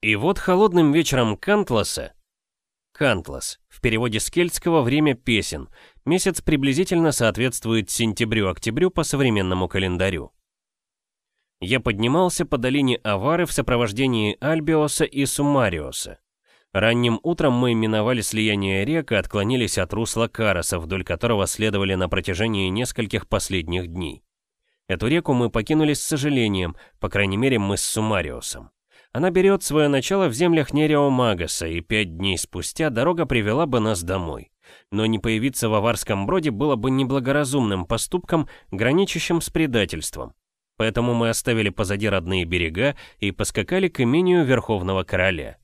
И вот холодным вечером Кантласа, Кантлас, в переводе с кельтского «время песен», месяц приблизительно соответствует сентябрю-октябрю по современному календарю. Я поднимался по долине Авары в сопровождении Альбиоса и Сумариоса. Ранним утром мы миновали слияние рек и отклонились от русла Караса, вдоль которого следовали на протяжении нескольких последних дней. Эту реку мы покинули с сожалением, по крайней мере мы с Сумариосом. Она берет свое начало в землях Нерео Магаса, и пять дней спустя дорога привела бы нас домой. Но не появиться в аварском броде было бы неблагоразумным поступком, граничащим с предательством. Поэтому мы оставили позади родные берега и поскакали к имению Верховного Короля.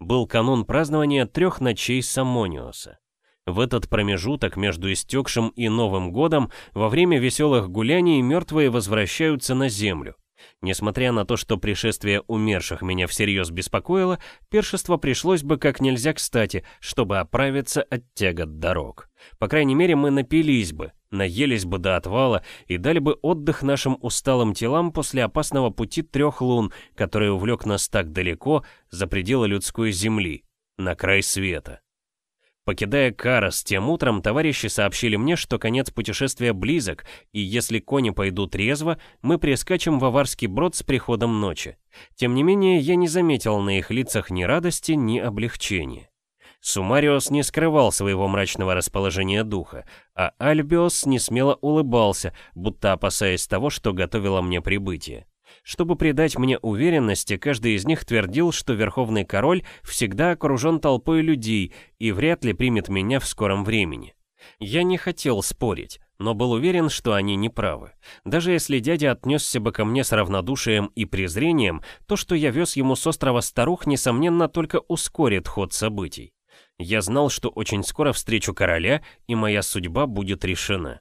Был канун празднования трех ночей Самониоса. В этот промежуток между истекшим и Новым годом во время веселых гуляний мертвые возвращаются на землю. Несмотря на то, что пришествие умерших меня всерьез беспокоило, пиршество пришлось бы как нельзя кстати, чтобы оправиться от тягот дорог. По крайней мере, мы напились бы, наелись бы до отвала и дали бы отдых нашим усталым телам после опасного пути трех лун, который увлек нас так далеко, за пределы людской земли, на край света. Покидая Карас тем утром, товарищи сообщили мне, что конец путешествия близок, и если кони пойдут резво, мы прескачем в Аварский брод с приходом ночи. Тем не менее, я не заметил на их лицах ни радости, ни облегчения. Сумариос не скрывал своего мрачного расположения духа, а Альбиос не смело улыбался, будто опасаясь того, что готовило мне прибытие. Чтобы придать мне уверенности, каждый из них твердил, что Верховный Король всегда окружен толпой людей и вряд ли примет меня в скором времени. Я не хотел спорить, но был уверен, что они не правы. Даже если дядя отнесся бы ко мне с равнодушием и презрением, то, что я вез ему с острова старух, несомненно, только ускорит ход событий. Я знал, что очень скоро встречу короля, и моя судьба будет решена.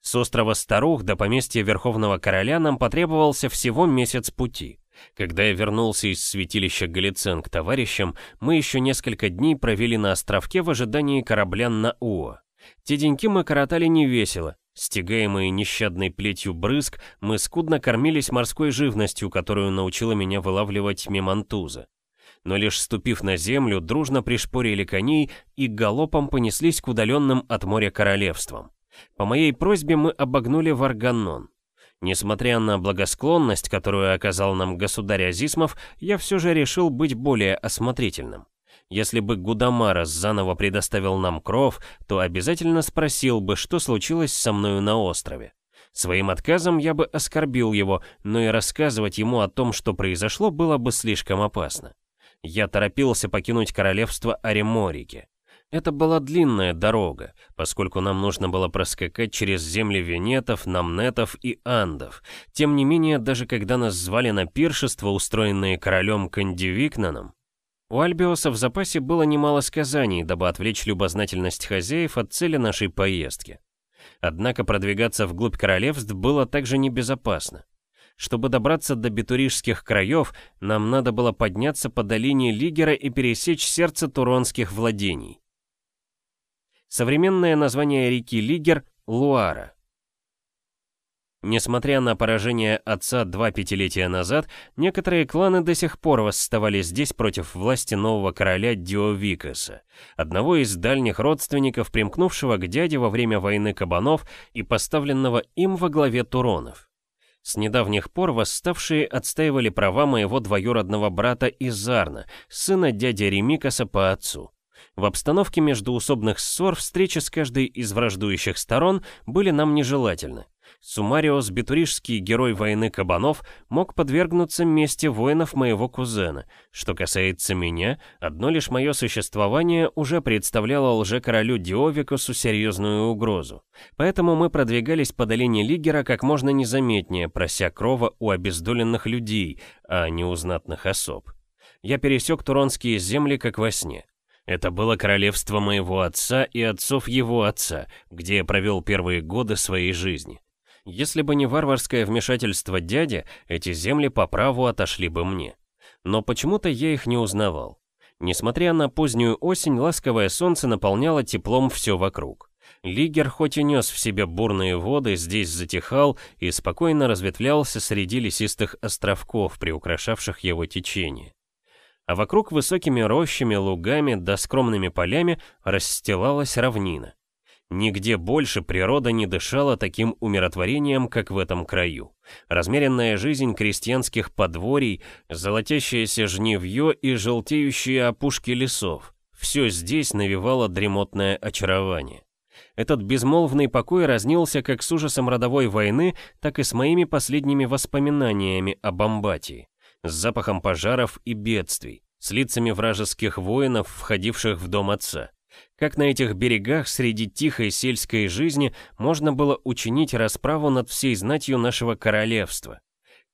С острова Старух до поместья Верховного Короля нам потребовался всего месяц пути. Когда я вернулся из святилища Галицен к товарищам, мы еще несколько дней провели на островке в ожидании корабля на Уо. Те деньки мы коротали невесело. Стегаемые нещадной плетью брызг, мы скудно кормились морской живностью, которую научила меня вылавливать мемантуза но лишь ступив на землю, дружно пришпорили коней и галопом понеслись к удаленным от моря королевствам. По моей просьбе мы обогнули Варганон. Несмотря на благосклонность, которую оказал нам государь Азисмов, я все же решил быть более осмотрительным. Если бы Гудамарас заново предоставил нам кров, то обязательно спросил бы, что случилось со мною на острове. Своим отказом я бы оскорбил его, но и рассказывать ему о том, что произошло, было бы слишком опасно я торопился покинуть королевство Ареморики. Это была длинная дорога, поскольку нам нужно было проскакать через земли венетов, намнетов и андов. Тем не менее, даже когда нас звали на пиршество, устроенное королем Кандивикнаном, у Альбиоса в запасе было немало сказаний, дабы отвлечь любознательность хозяев от цели нашей поездки. Однако продвигаться вглубь королевств было также небезопасно. Чтобы добраться до бетурижских краев, нам надо было подняться по долине Лигера и пересечь сердце туронских владений. Современное название реки Лигер – Луара. Несмотря на поражение отца два пятилетия назад, некоторые кланы до сих пор восставали здесь против власти нового короля Диовикаса, одного из дальних родственников, примкнувшего к дяде во время войны кабанов и поставленного им во главе Туронов. С недавних пор восставшие отстаивали права моего двоюродного брата Изарна, сына дяди Ремикаса по отцу. В обстановке междуусобных ссор встречи с каждой из враждующих сторон были нам нежелательны. Сумариос, бетурижский герой войны кабанов, мог подвергнуться мести воинов моего кузена. Что касается меня, одно лишь мое существование уже представляло лже-королю Диовикусу серьезную угрозу. Поэтому мы продвигались по долине Лигера как можно незаметнее, прося крова у обездоленных людей, а не у знатных особ. Я пересек Туронские земли как во сне. Это было королевство моего отца и отцов его отца, где я провел первые годы своей жизни. Если бы не варварское вмешательство дяди, эти земли по праву отошли бы мне. Но почему-то я их не узнавал. Несмотря на позднюю осень, ласковое солнце наполняло теплом все вокруг. Лигер хоть и нес в себе бурные воды, здесь затихал и спокойно разветвлялся среди лесистых островков, приукрашавших его течение. А вокруг высокими рощами, лугами да скромными полями расстилалась равнина. Нигде больше природа не дышала таким умиротворением, как в этом краю. Размеренная жизнь крестьянских подворий, золотящееся жневье и желтеющие опушки лесов — все здесь навевало дремотное очарование. Этот безмолвный покой разнился как с ужасом родовой войны, так и с моими последними воспоминаниями об Амбатии, с запахом пожаров и бедствий, с лицами вражеских воинов, входивших в дом отца. Как на этих берегах среди тихой сельской жизни можно было учинить расправу над всей знатью нашего королевства?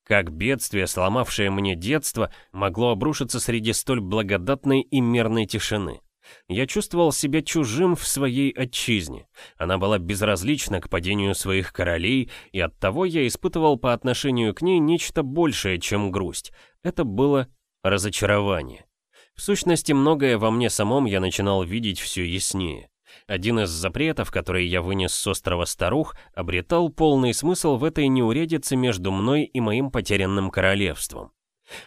Как бедствие, сломавшее мне детство, могло обрушиться среди столь благодатной и мирной тишины? Я чувствовал себя чужим в своей отчизне. Она была безразлична к падению своих королей, и оттого я испытывал по отношению к ней нечто большее, чем грусть. Это было разочарование. В сущности, многое во мне самом я начинал видеть все яснее. Один из запретов, который я вынес с острова Старух, обретал полный смысл в этой неуредице между мной и моим потерянным королевством.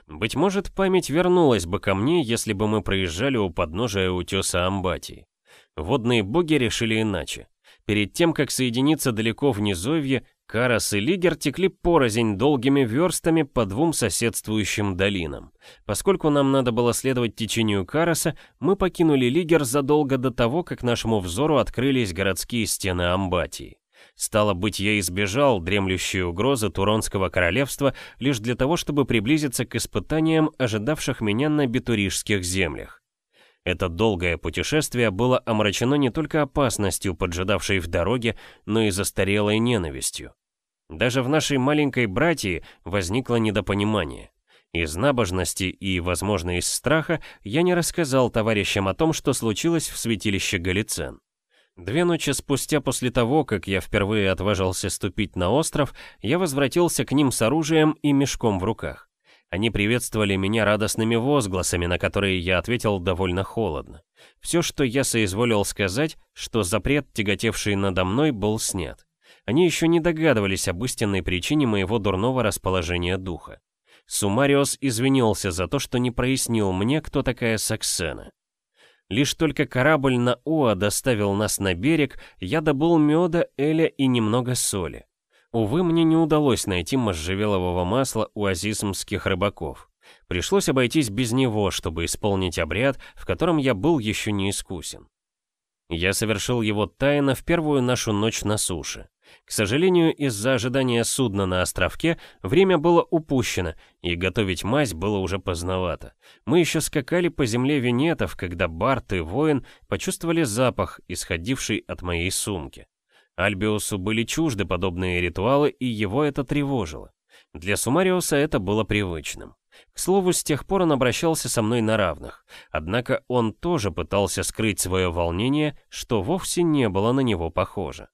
Быть может, память вернулась бы ко мне, если бы мы проезжали у подножия утеса Амбатии. Водные боги решили иначе. Перед тем, как соединиться далеко в низовье, Карас и Лигер текли порознь долгими верстами по двум соседствующим долинам. Поскольку нам надо было следовать течению Караса, мы покинули Лигер задолго до того, как нашему взору открылись городские стены Амбатии. Стало быть, я избежал дремлющей угрозы Туронского королевства лишь для того, чтобы приблизиться к испытаниям, ожидавших меня на битурижских землях. Это долгое путешествие было омрачено не только опасностью, поджидавшей в дороге, но и застарелой ненавистью. Даже в нашей маленькой братье возникло недопонимание. Из набожности и, возможно, из страха я не рассказал товарищам о том, что случилось в святилище Галицен. Две ночи спустя после того, как я впервые отважился ступить на остров, я возвратился к ним с оружием и мешком в руках. Они приветствовали меня радостными возгласами, на которые я ответил довольно холодно. Все, что я соизволил сказать, что запрет, тяготевший надо мной, был снят. Они еще не догадывались об истинной причине моего дурного расположения духа. Сумариос извинился за то, что не прояснил мне, кто такая Саксена. Лишь только корабль на Уа доставил нас на берег, я добыл меда, эля и немного соли. Увы, мне не удалось найти можжевелового масла у азисмских рыбаков. Пришлось обойтись без него, чтобы исполнить обряд, в котором я был еще не искусен. Я совершил его тайно в первую нашу ночь на суше. К сожалению, из-за ожидания судна на островке время было упущено, и готовить мазь было уже поздновато. Мы еще скакали по земле винетов, когда Барт и воин почувствовали запах, исходивший от моей сумки. Альбиусу были чужды подобные ритуалы, и его это тревожило. Для Сумариуса это было привычным. К слову, с тех пор он обращался со мной на равных, однако он тоже пытался скрыть свое волнение, что вовсе не было на него похоже.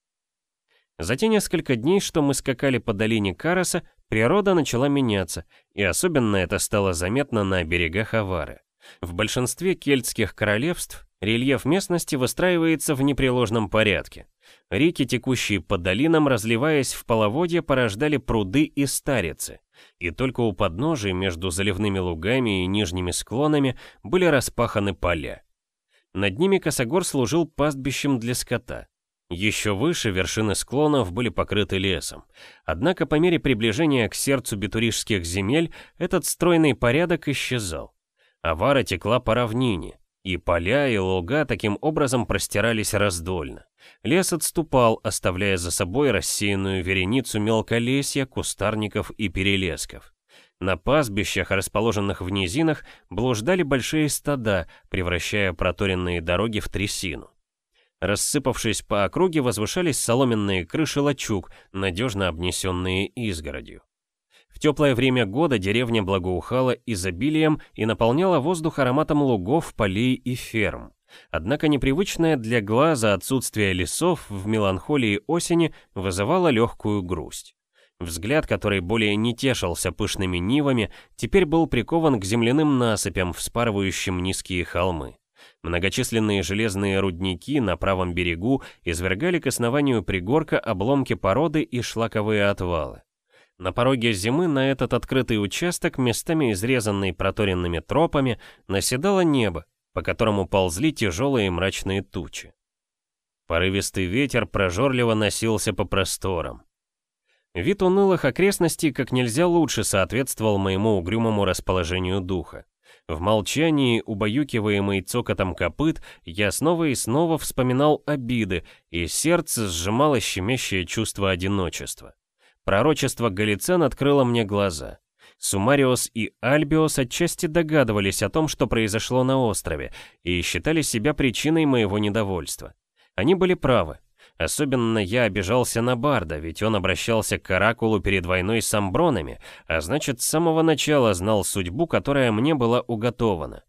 За те несколько дней, что мы скакали по долине Караса, природа начала меняться, и особенно это стало заметно на берегах Авары. В большинстве кельтских королевств рельеф местности выстраивается в непреложном порядке. Реки, текущие по долинам, разливаясь в половодье, порождали пруды и старицы. И только у подножия между заливными лугами и нижними склонами были распаханы поля. Над ними косогор служил пастбищем для скота. Еще выше вершины склонов были покрыты лесом. Однако по мере приближения к сердцу битурижских земель этот стройный порядок исчезал. Авара текла по равнине, и поля и луга таким образом простирались раздольно. Лес отступал, оставляя за собой рассеянную вереницу мелколесья, кустарников и перелесков. На пастбищах, расположенных в низинах, блуждали большие стада, превращая проторенные дороги в трясину. Рассыпавшись по округе, возвышались соломенные крыши лачуг, надежно обнесенные изгородью. В теплое время года деревня благоухала изобилием и наполняла воздух ароматом лугов, полей и ферм. Однако непривычное для глаза отсутствие лесов в меланхолии осени вызывало легкую грусть. Взгляд, который более не тешился пышными нивами, теперь был прикован к земляным насыпям, вспарывающим низкие холмы. Многочисленные железные рудники на правом берегу извергали к основанию пригорка обломки породы и шлаковые отвалы. На пороге зимы на этот открытый участок, местами изрезанный проторенными тропами, наседало небо, по которому ползли тяжелые мрачные тучи. Порывистый ветер прожорливо носился по просторам. Вид унылых окрестностей как нельзя лучше соответствовал моему угрюмому расположению духа. В молчании, убаюкиваемый цокотом копыт, я снова и снова вспоминал обиды, и сердце сжимало щемящее чувство одиночества. Пророчество Галицен открыло мне глаза. Сумариос и Альбиос отчасти догадывались о том, что произошло на острове, и считали себя причиной моего недовольства. Они были правы. Особенно я обижался на Барда, ведь он обращался к Оракулу перед войной с амбронами, а значит, с самого начала знал судьбу, которая мне была уготована.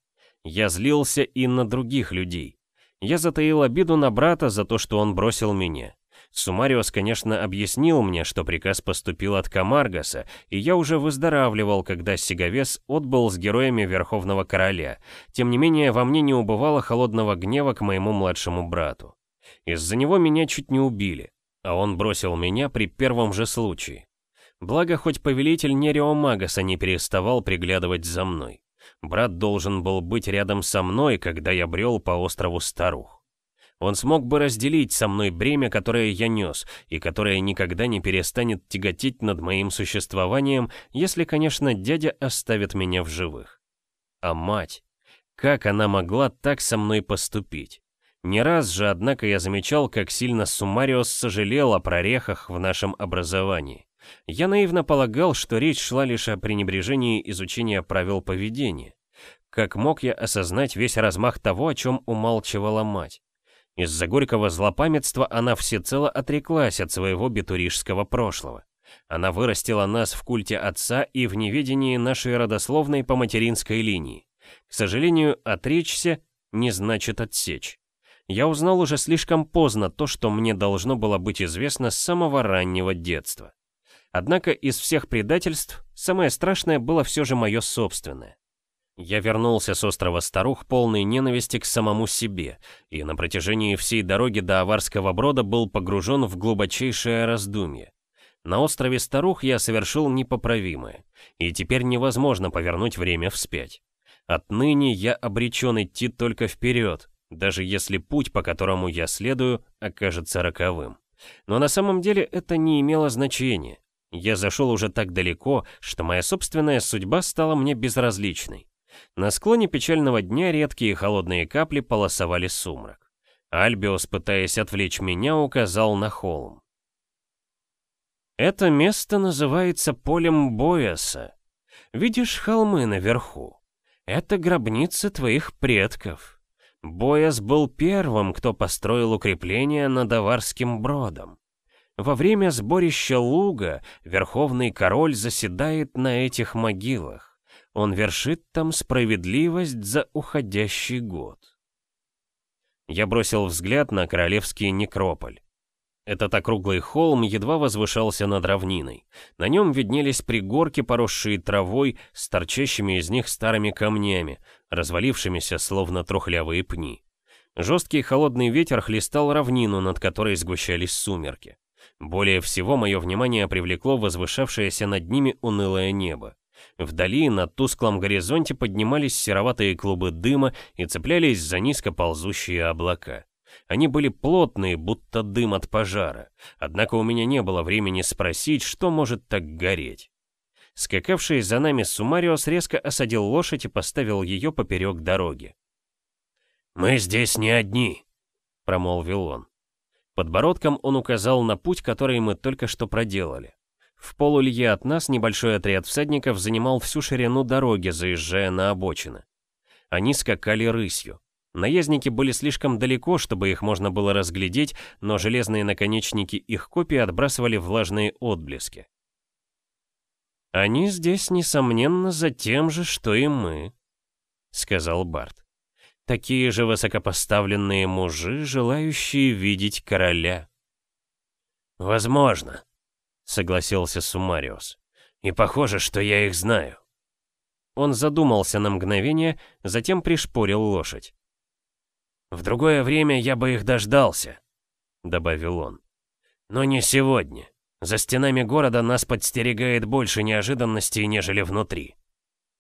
Я злился и на других людей. Я затаил обиду на брата за то, что он бросил меня. Сумариос, конечно, объяснил мне, что приказ поступил от Камаргаса, и я уже выздоравливал, когда Сиговес отбыл с героями Верховного Короля. Тем не менее, во мне не убывало холодного гнева к моему младшему брату. Из-за него меня чуть не убили, а он бросил меня при первом же случае. Благо, хоть повелитель Нерио Магаса не переставал приглядывать за мной. Брат должен был быть рядом со мной, когда я брел по острову Старух. Он смог бы разделить со мной бремя, которое я нес, и которое никогда не перестанет тяготить над моим существованием, если, конечно, дядя оставит меня в живых. А мать? Как она могла так со мной поступить? Не раз же, однако, я замечал, как сильно Сумариос сожалел о прорехах в нашем образовании. Я наивно полагал, что речь шла лишь о пренебрежении изучения правил поведения. Как мог я осознать весь размах того, о чем умалчивала мать? Из-за горького злопамятства она всецело отреклась от своего бетурижского прошлого. Она вырастила нас в культе отца и в неведении нашей родословной по материнской линии. К сожалению, отречься не значит отсечь я узнал уже слишком поздно то, что мне должно было быть известно с самого раннего детства. Однако из всех предательств самое страшное было все же мое собственное. Я вернулся с острова Старух полной ненависти к самому себе, и на протяжении всей дороги до Аварского брода был погружен в глубочайшее раздумье. На острове Старух я совершил непоправимое, и теперь невозможно повернуть время вспять. Отныне я обречен идти только вперед, даже если путь, по которому я следую, окажется роковым. Но на самом деле это не имело значения. Я зашел уже так далеко, что моя собственная судьба стала мне безразличной. На склоне печального дня редкие холодные капли полосовали сумрак. Альбиос, пытаясь отвлечь меня, указал на холм. «Это место называется полем Бояса. Видишь холмы наверху? Это гробница твоих предков». Бояс был первым, кто построил укрепление над Аварским бродом. Во время сборища луга Верховный Король заседает на этих могилах. Он вершит там справедливость за уходящий год. Я бросил взгляд на королевский некрополь. Этот округлый холм едва возвышался над равниной. На нем виднелись пригорки, поросшие травой, с торчащими из них старыми камнями, развалившимися словно трухлявые пни. Жесткий холодный ветер хлестал равнину, над которой сгущались сумерки. Более всего мое внимание привлекло возвышавшееся над ними унылое небо. Вдали на тусклом горизонте поднимались сероватые клубы дыма и цеплялись за низко ползущие облака. Они были плотные, будто дым от пожара. Однако у меня не было времени спросить, что может так гореть. Скакавший за нами Сумариос резко осадил лошадь и поставил ее поперек дороги. «Мы здесь не одни», — промолвил он. Подбородком он указал на путь, который мы только что проделали. В полулье от нас небольшой отряд всадников занимал всю ширину дороги, заезжая на обочины. Они скакали рысью. Наездники были слишком далеко, чтобы их можно было разглядеть, но железные наконечники их копий отбрасывали влажные отблески. «Они здесь, несомненно, за тем же, что и мы», — сказал Барт. «Такие же высокопоставленные мужи, желающие видеть короля». «Возможно», — согласился Сумариус. «И похоже, что я их знаю». Он задумался на мгновение, затем пришпорил лошадь. «В другое время я бы их дождался», — добавил он. «Но не сегодня. За стенами города нас подстерегает больше неожиданностей, нежели внутри.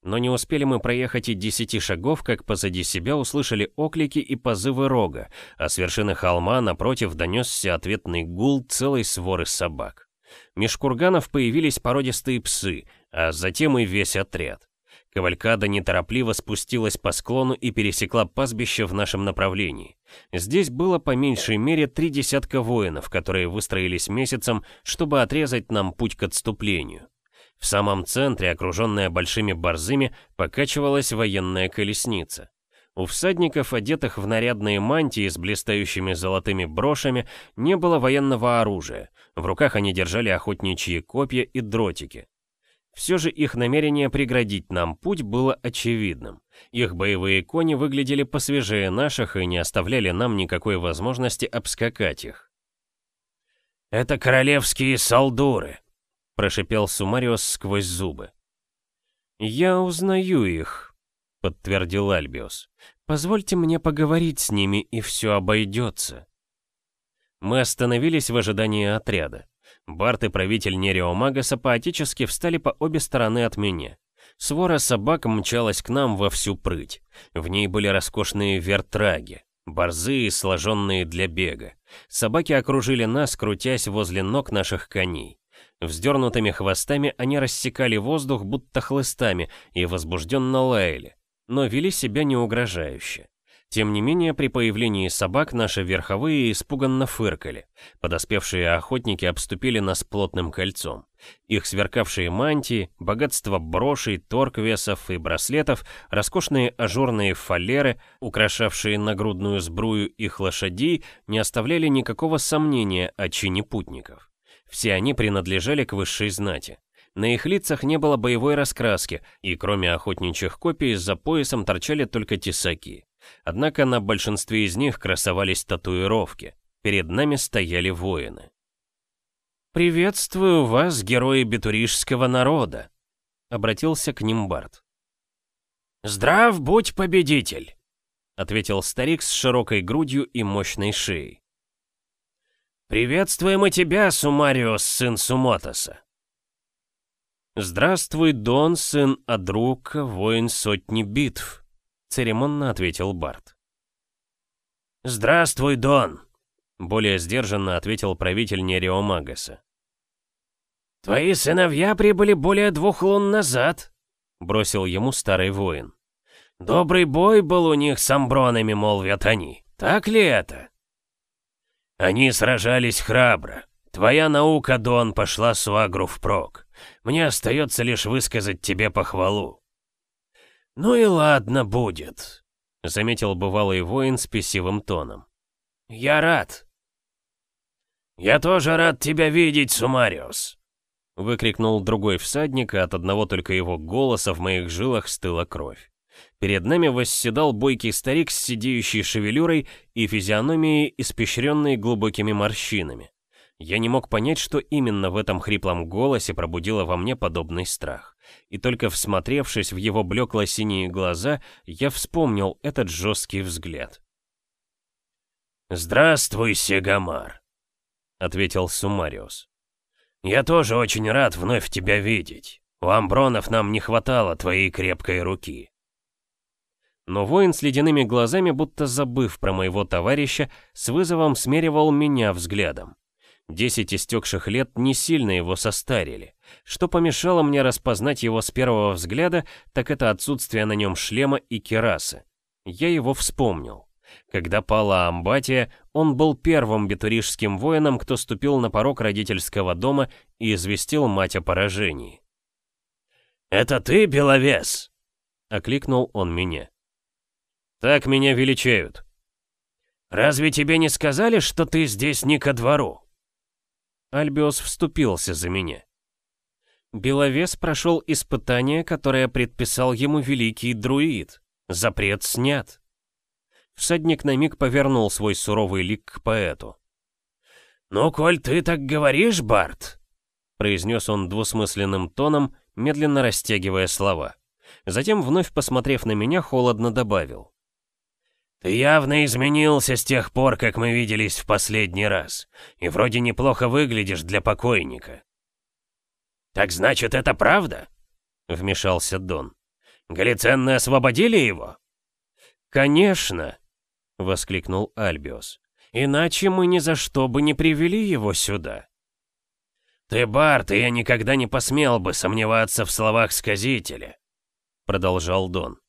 Но не успели мы проехать и десяти шагов, как позади себя услышали оклики и позывы рога, а с вершины холма напротив донесся ответный гул целой своры собак. Меж курганов появились породистые псы, а затем и весь отряд. Кавалькада неторопливо спустилась по склону и пересекла пастбище в нашем направлении. Здесь было по меньшей мере три десятка воинов, которые выстроились месяцем, чтобы отрезать нам путь к отступлению. В самом центре, окруженная большими борзыми, покачивалась военная колесница. У всадников, одетых в нарядные мантии с блистающими золотыми брошами, не было военного оружия. В руках они держали охотничьи копья и дротики. Все же их намерение преградить нам путь было очевидным. Их боевые кони выглядели посвежее наших и не оставляли нам никакой возможности обскакать их. «Это королевские солдуры», — прошипел Сумариос сквозь зубы. «Я узнаю их», — подтвердил Альбиос. «Позвольте мне поговорить с ними, и все обойдется». Мы остановились в ожидании отряда. Барт и правитель Нерио Магаса поотечески встали по обе стороны от меня. Свора собак мчалась к нам во всю прыть. В ней были роскошные вертраги, борзые, сложенные для бега. Собаки окружили нас, крутясь возле ног наших коней. Вздернутыми хвостами они рассекали воздух, будто хлыстами, и возбужденно лаяли, но вели себя не угрожающе. Тем не менее, при появлении собак наши верховые испуганно фыркали. Подоспевшие охотники обступили нас плотным кольцом. Их сверкавшие мантии, богатство брошей, торквесов и браслетов, роскошные ажурные фалеры, украшавшие нагрудную сбрую их лошадей, не оставляли никакого сомнения о чине путников. Все они принадлежали к высшей знати. На их лицах не было боевой раскраски, и кроме охотничьих копий за поясом торчали только тесаки. Однако на большинстве из них красовались татуировки. Перед нами стояли воины. «Приветствую вас, герои бетурижского народа!» — обратился к ним Барт. «Здрав будь, победитель!» — ответил старик с широкой грудью и мощной шеей. «Приветствуем и тебя, Сумариос, сын Сумотоса!» «Здравствуй, Дон, сын Адрука, воин сотни битв!» церемонно ответил Барт. «Здравствуй, Дон!» Более сдержанно ответил правитель Нерио Магаса. «Твои сыновья прибыли более двух лун назад», — бросил ему старый воин. «Добрый бой был у них с амбронами, молвят они. Так ли это?» «Они сражались храбро. Твоя наука, Дон, пошла Суагру впрок. Мне остается лишь высказать тебе похвалу. «Ну и ладно будет», — заметил бывалый воин с писивым тоном. «Я рад». «Я тоже рад тебя видеть, Сумариус», — выкрикнул другой всадник, и от одного только его голоса в моих жилах стыла кровь. Перед нами восседал бойкий старик с сидеющей шевелюрой и физиономией, испещренной глубокими морщинами. Я не мог понять, что именно в этом хриплом голосе пробудило во мне подобный страх. И только всмотревшись в его блекло-синие глаза, я вспомнил этот жесткий взгляд. «Здравствуй, Сегамар», — ответил Сумариус. «Я тоже очень рад вновь тебя видеть. У амбронов нам не хватало твоей крепкой руки». Но воин с ледяными глазами, будто забыв про моего товарища, с вызовом смеривал меня взглядом. Десять истекших лет не сильно его состарили. Что помешало мне распознать его с первого взгляда, так это отсутствие на нем шлема и керасы. Я его вспомнил. Когда пала Амбатия, он был первым бетурижским воином, кто ступил на порог родительского дома и известил мать о поражении. «Это ты, Беловес?» — окликнул он меня. «Так меня величают». «Разве тебе не сказали, что ты здесь не ко двору?» Альбиос вступился за меня. Беловес прошел испытание, которое предписал ему великий друид. Запрет снят. Всадник на миг повернул свой суровый лик к поэту. «Ну, коль ты так говоришь, Барт», — произнес он двусмысленным тоном, медленно растягивая слова. Затем, вновь посмотрев на меня, холодно добавил. «Ты явно изменился с тех пор, как мы виделись в последний раз, и вроде неплохо выглядишь для покойника». «Так значит, это правда?» — вмешался Дон. «Галиценны освободили его?» «Конечно!» — воскликнул Альбиос. «Иначе мы ни за что бы не привели его сюда». «Ты Барт, и я никогда не посмел бы сомневаться в словах сказителя», — продолжал Дон.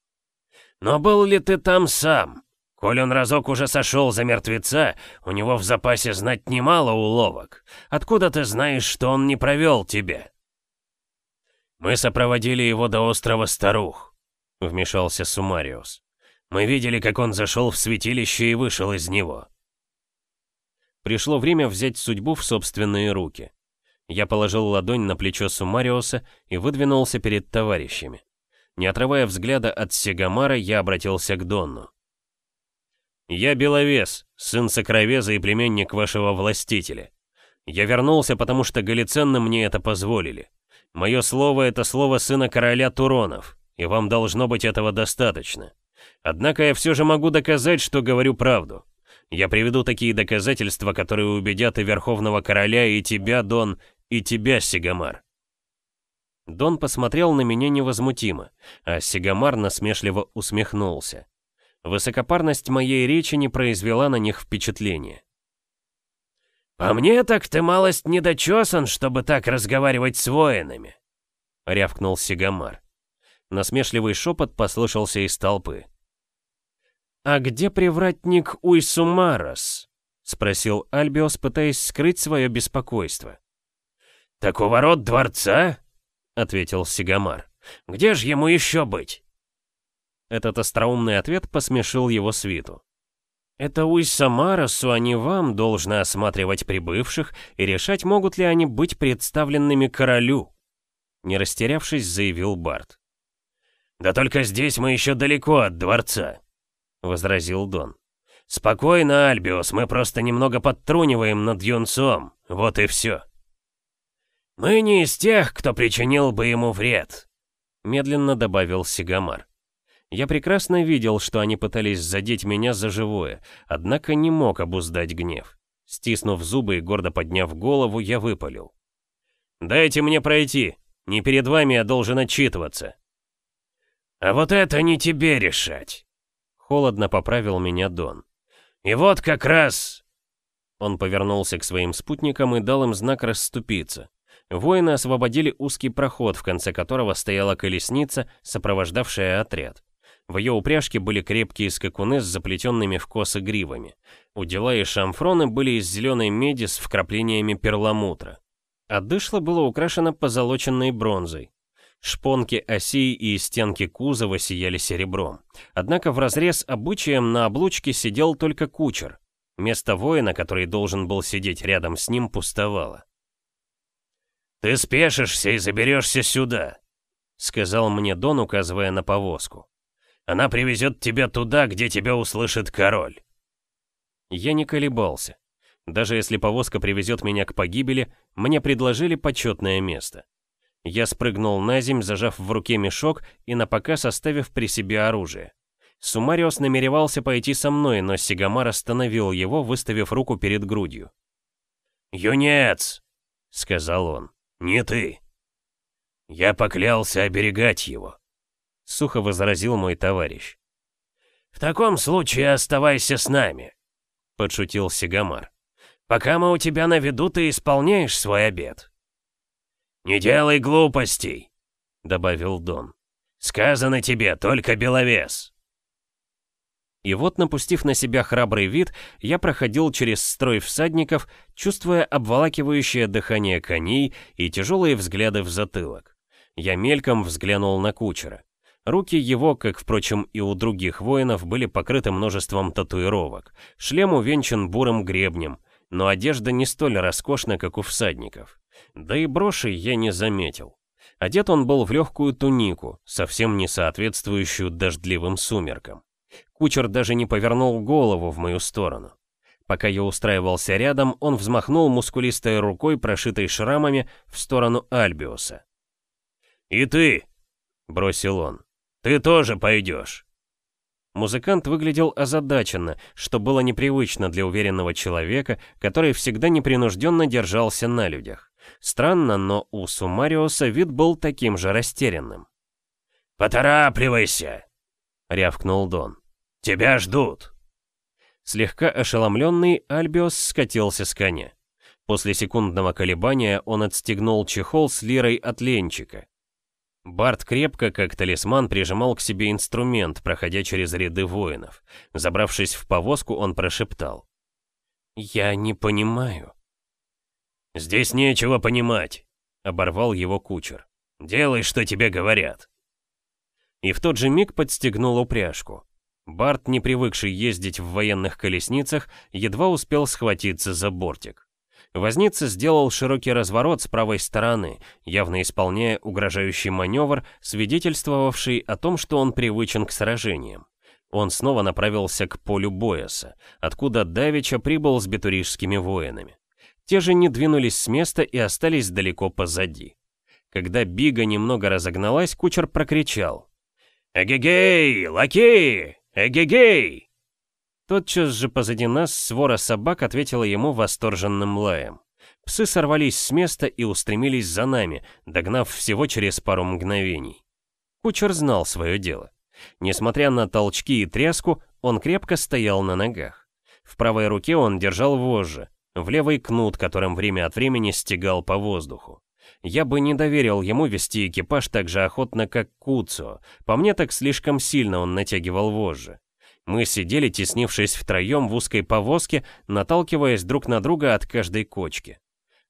«Но был ли ты там сам? Коль он разок уже сошел за мертвеца, у него в запасе знать немало уловок. Откуда ты знаешь, что он не провел тебя?» «Мы сопроводили его до острова Старух», — вмешался Сумариус. «Мы видели, как он зашел в святилище и вышел из него». Пришло время взять судьбу в собственные руки. Я положил ладонь на плечо Сумариуса и выдвинулся перед товарищами. Не отрывая взгляда от Сегамара, я обратился к Донну. «Я Беловес, сын Сокровеза и племенник вашего властителя. Я вернулся, потому что галиценны мне это позволили. Мое слово — это слово сына короля Туронов, и вам должно быть этого достаточно. Однако я все же могу доказать, что говорю правду. Я приведу такие доказательства, которые убедят и Верховного Короля, и тебя, Дон, и тебя, Сигамар. Дон посмотрел на меня невозмутимо, а Сигамар насмешливо усмехнулся. Высокопарность моей речи не произвела на них впечатления. «По мне так ты малость недочесан, чтобы так разговаривать с воинами», — рявкнул Сигамар. Насмешливый шепот послышался из толпы. «А где привратник Уйсумарос?» — спросил Альбиос, пытаясь скрыть свое беспокойство. «Так у ворот дворца?» — ответил Сигамар. «Где же ему еще быть?» Этот остроумный ответ посмешил его свиту. Это Уйсамаросу, а не вам, должно осматривать прибывших и решать, могут ли они быть представленными королю. Не растерявшись, заявил Барт. «Да только здесь мы еще далеко от дворца», — возразил Дон. «Спокойно, Альбиос, мы просто немного подтруниваем над юнцом, вот и все». «Мы не из тех, кто причинил бы ему вред», — медленно добавил Сигамар. Я прекрасно видел, что они пытались задеть меня за живое, однако не мог обуздать гнев. Стиснув зубы и гордо подняв голову, я выпалил. «Дайте мне пройти. Не перед вами я должен отчитываться». «А вот это не тебе решать», — холодно поправил меня Дон. «И вот как раз...» Он повернулся к своим спутникам и дал им знак расступиться. Воины освободили узкий проход, в конце которого стояла колесница, сопровождавшая отряд. В ее упряжке были крепкие скакуны с заплетенными в косы гривами. Удила и шамфроны были из зеленой меди с вкраплениями перламутра. А дышло было украшено позолоченной бронзой. Шпонки осей и стенки кузова сияли серебром. Однако в разрез обычаем на облучке сидел только кучер. Место воина, который должен был сидеть рядом с ним, пустовало. «Ты спешишься и заберешься сюда», — сказал мне Дон, указывая на повозку. Она привезет тебя туда, где тебя услышит король». Я не колебался. Даже если повозка привезет меня к погибели, мне предложили почетное место. Я спрыгнул на земь, зажав в руке мешок и напоказ оставив при себе оружие. Сумариос намеревался пойти со мной, но Сигамар остановил его, выставив руку перед грудью. «Юнец!» — сказал он. «Не ты!» «Я поклялся оберегать его. — сухо возразил мой товарищ. «В таком случае оставайся с нами», — подшутил Сигамар. «Пока мы у тебя на виду, ты исполняешь свой обед». «Не делай глупостей», — добавил Дон. «Сказано тебе только беловес». И вот, напустив на себя храбрый вид, я проходил через строй всадников, чувствуя обволакивающее дыхание коней и тяжелые взгляды в затылок. Я мельком взглянул на кучера. Руки его, как, впрочем, и у других воинов, были покрыты множеством татуировок. Шлем увенчан бурым гребнем, но одежда не столь роскошна, как у всадников. Да и броши я не заметил. Одет он был в легкую тунику, совсем не соответствующую дождливым сумеркам. Кучер даже не повернул голову в мою сторону. Пока я устраивался рядом, он взмахнул мускулистой рукой, прошитой шрамами, в сторону Альбиуса. «И ты!» — бросил он. Ты тоже пойдешь. Музыкант выглядел озадаченно, что было непривычно для уверенного человека, который всегда непринужденно держался на людях. Странно, но у Сумариуса вид был таким же растерянным. «Поторапливайся!» — рявкнул Дон. «Тебя ждут!» Слегка ошеломленный, Альбиос скатился с коня. После секундного колебания он отстегнул чехол с лирой от ленчика. Барт крепко, как талисман, прижимал к себе инструмент, проходя через ряды воинов. Забравшись в повозку, он прошептал. «Я не понимаю». «Здесь нечего понимать», — оборвал его кучер. «Делай, что тебе говорят». И в тот же миг подстегнул упряжку. Барт, не привыкший ездить в военных колесницах, едва успел схватиться за бортик. Возница сделал широкий разворот с правой стороны, явно исполняя угрожающий маневр, свидетельствовавший о том, что он привычен к сражениям. Он снова направился к полю Бояса, откуда Давича прибыл с бетурижскими воинами. Те же не двинулись с места и остались далеко позади. Когда Бига немного разогналась, кучер прокричал. «Эгегей, лакеи! Эгегей!» Тотчас же позади нас свора собак ответила ему восторженным лаем. Псы сорвались с места и устремились за нами, догнав всего через пару мгновений. Кучер знал свое дело. Несмотря на толчки и тряску, он крепко стоял на ногах. В правой руке он держал вожжи, в левой кнут, которым время от времени стегал по воздуху. Я бы не доверил ему вести экипаж так же охотно, как Куцо. По мне так слишком сильно он натягивал вожжи. Мы сидели, теснившись втроем в узкой повозке, наталкиваясь друг на друга от каждой кочки.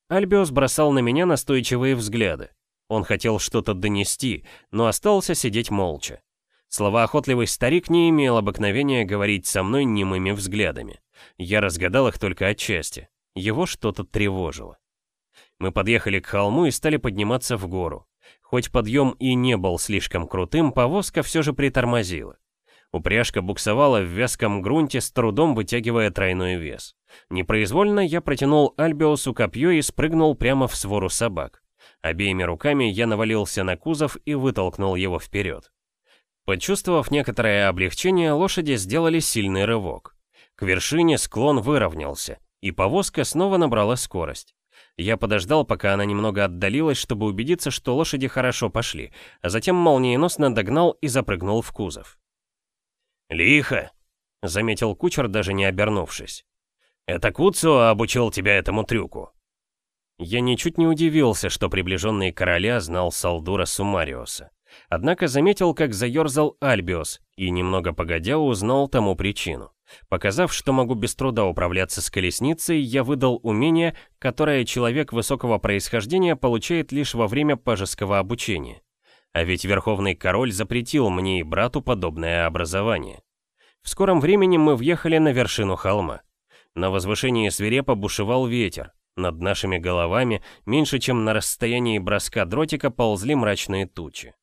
Альбиос бросал на меня настойчивые взгляды. Он хотел что-то донести, но остался сидеть молча. Словоохотливый старик не имел обыкновения говорить со мной немыми взглядами. Я разгадал их только отчасти. Его что-то тревожило. Мы подъехали к холму и стали подниматься в гору. Хоть подъем и не был слишком крутым, повозка все же притормозила. Упряжка буксовала в вязком грунте, с трудом вытягивая тройной вес. Непроизвольно я протянул Альбиосу копье и спрыгнул прямо в свору собак. Обеими руками я навалился на кузов и вытолкнул его вперед. Почувствовав некоторое облегчение, лошади сделали сильный рывок. К вершине склон выровнялся, и повозка снова набрала скорость. Я подождал, пока она немного отдалилась, чтобы убедиться, что лошади хорошо пошли, а затем молниеносно догнал и запрыгнул в кузов. «Лихо», — заметил кучер, даже не обернувшись. «Это Куцо обучил тебя этому трюку?» Я ничуть не удивился, что приближенный короля знал Салдура Сумариоса. Однако заметил, как заерзал Альбиос, и немного погодя узнал тому причину. Показав, что могу без труда управляться с колесницей, я выдал умение, которое человек высокого происхождения получает лишь во время пажеского обучения. А ведь Верховный Король запретил мне и брату подобное образование. В скором времени мы въехали на вершину холма. На возвышении свирепо бушевал ветер. Над нашими головами, меньше чем на расстоянии броска дротика, ползли мрачные тучи.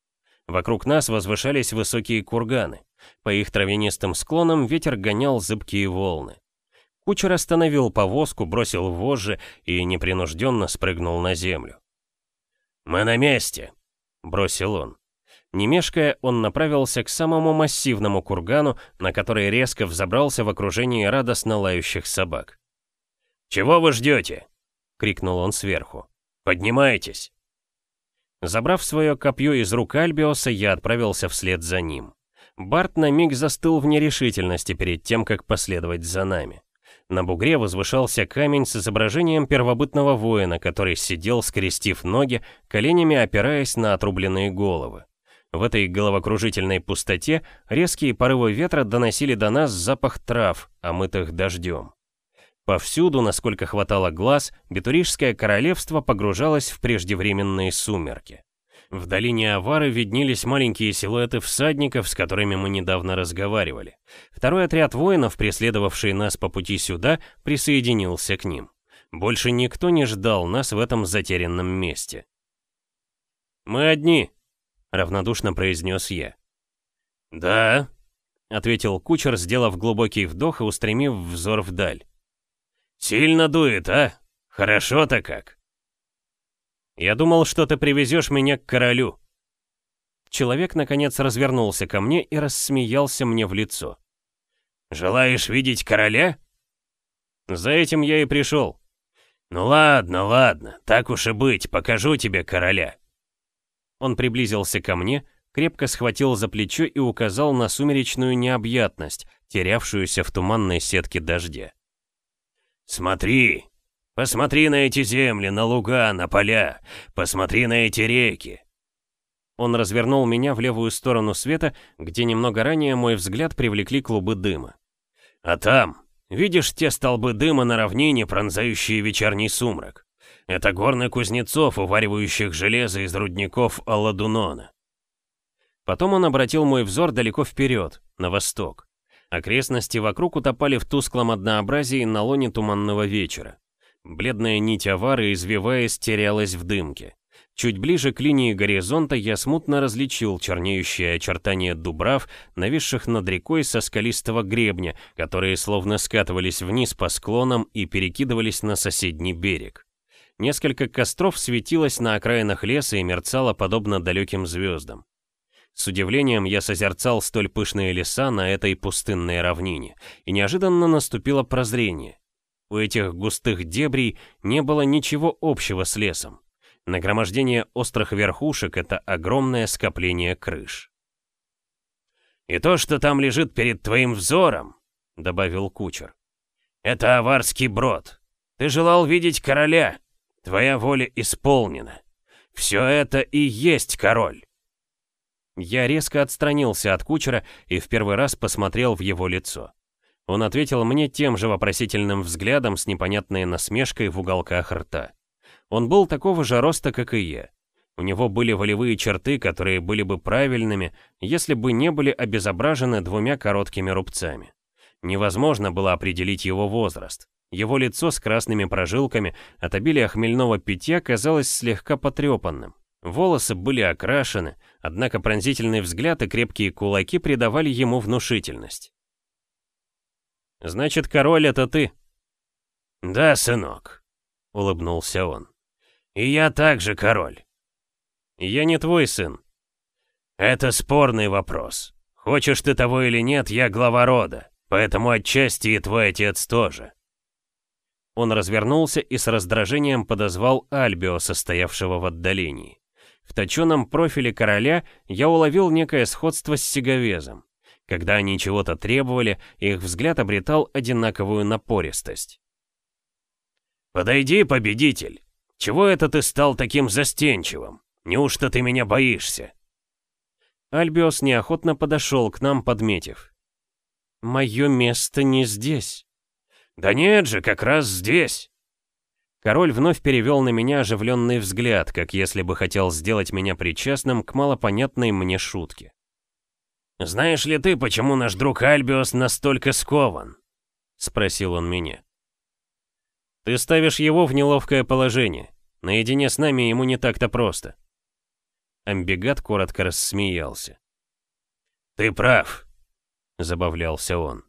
Вокруг нас возвышались высокие курганы. По их травянистым склонам ветер гонял зыбкие волны. Кучер остановил повозку, бросил вожжи и непринужденно спрыгнул на землю. «Мы на месте», бросил он. Не мешкая, он направился к самому массивному кургану, на который резко взобрался в окружении радостно лающих собак. «Чего вы ждете?» — крикнул он сверху. «Поднимайтесь!» Забрав свое копье из рук Альбиоса, я отправился вслед за ним. Барт на миг застыл в нерешительности перед тем, как последовать за нами. На бугре возвышался камень с изображением первобытного воина, который сидел, скрестив ноги, коленями опираясь на отрубленные головы. В этой головокружительной пустоте резкие порывы ветра доносили до нас запах трав, омытых дождем. Повсюду, насколько хватало глаз, Бетурижское королевство погружалось в преждевременные сумерки. В долине Авары виднелись маленькие силуэты всадников, с которыми мы недавно разговаривали. Второй отряд воинов, преследовавший нас по пути сюда, присоединился к ним. Больше никто не ждал нас в этом затерянном месте. «Мы одни», — равнодушно произнес я. «Да», — ответил кучер, сделав глубокий вдох и устремив взор вдаль. «Сильно дует, а? Хорошо-то как». Я думал, что ты привезешь меня к королю». человек наконец развернулся ко мне и рассмеялся мне в лицо. «Желаешь видеть короля?» «За этим я и пришел». «Ну ладно, ладно, так уж и быть, покажу тебе короля». Он приблизился ко мне, крепко схватил за плечо и указал на сумеречную необъятность, терявшуюся в туманной сетке дождя. «Смотри, посмотри на эти земли, на луга, на поля, посмотри на эти реки». Он развернул меня в левую сторону света, где немного ранее мой взгляд привлекли клубы дыма. «А там, видишь те столбы дыма на равнине, пронзающие вечерний сумрак? Это горны кузнецов, уваривающих железо из рудников Алладунона. Потом он обратил мой взор далеко вперед, на восток. Окрестности вокруг утопали в тусклом однообразии на лоне туманного вечера. Бледная нить авары, извиваясь, терялась в дымке. Чуть ближе к линии горизонта я смутно различил чернеющие очертания дубрав, нависших над рекой со скалистого гребня, которые словно скатывались вниз по склонам и перекидывались на соседний берег. Несколько костров светилось на окраинах леса и мерцало подобно далеким звездам. С удивлением я созерцал столь пышные леса на этой пустынной равнине, и неожиданно наступило прозрение. У этих густых дебрей не было ничего общего с лесом. Нагромождение острых верхушек — это огромное скопление крыш. «И то, что там лежит перед твоим взором», — добавил кучер, — «это аварский брод. Ты желал видеть короля. Твоя воля исполнена. Все это и есть король». Я резко отстранился от кучера и в первый раз посмотрел в его лицо. Он ответил мне тем же вопросительным взглядом с непонятной насмешкой в уголках рта. Он был такого же роста, как и я. У него были волевые черты, которые были бы правильными, если бы не были обезображены двумя короткими рубцами. Невозможно было определить его возраст. Его лицо с красными прожилками от обилия хмельного питья казалось слегка потрепанным. Волосы были окрашены, однако пронзительный взгляд и крепкие кулаки придавали ему внушительность. «Значит, король — это ты?» «Да, сынок», — улыбнулся он. «И я также король». «Я не твой сын». «Это спорный вопрос. Хочешь ты того или нет, я глава рода, поэтому отчасти и твой отец тоже». Он развернулся и с раздражением подозвал Альбио, состоявшего в отдалении. В точенном профиле короля я уловил некое сходство с сиговезом. Когда они чего-то требовали, их взгляд обретал одинаковую напористость. «Подойди, победитель! Чего это ты стал таким застенчивым? Неужто ты меня боишься?» Альбиос неохотно подошел к нам, подметив. «Мое место не здесь». «Да нет же, как раз здесь!» Король вновь перевел на меня оживленный взгляд, как если бы хотел сделать меня причастным к малопонятной мне шутке. «Знаешь ли ты, почему наш друг Альбиос настолько скован?» — спросил он меня. «Ты ставишь его в неловкое положение. Наедине с нами ему не так-то просто». Амбигат коротко рассмеялся. «Ты прав», — забавлялся он.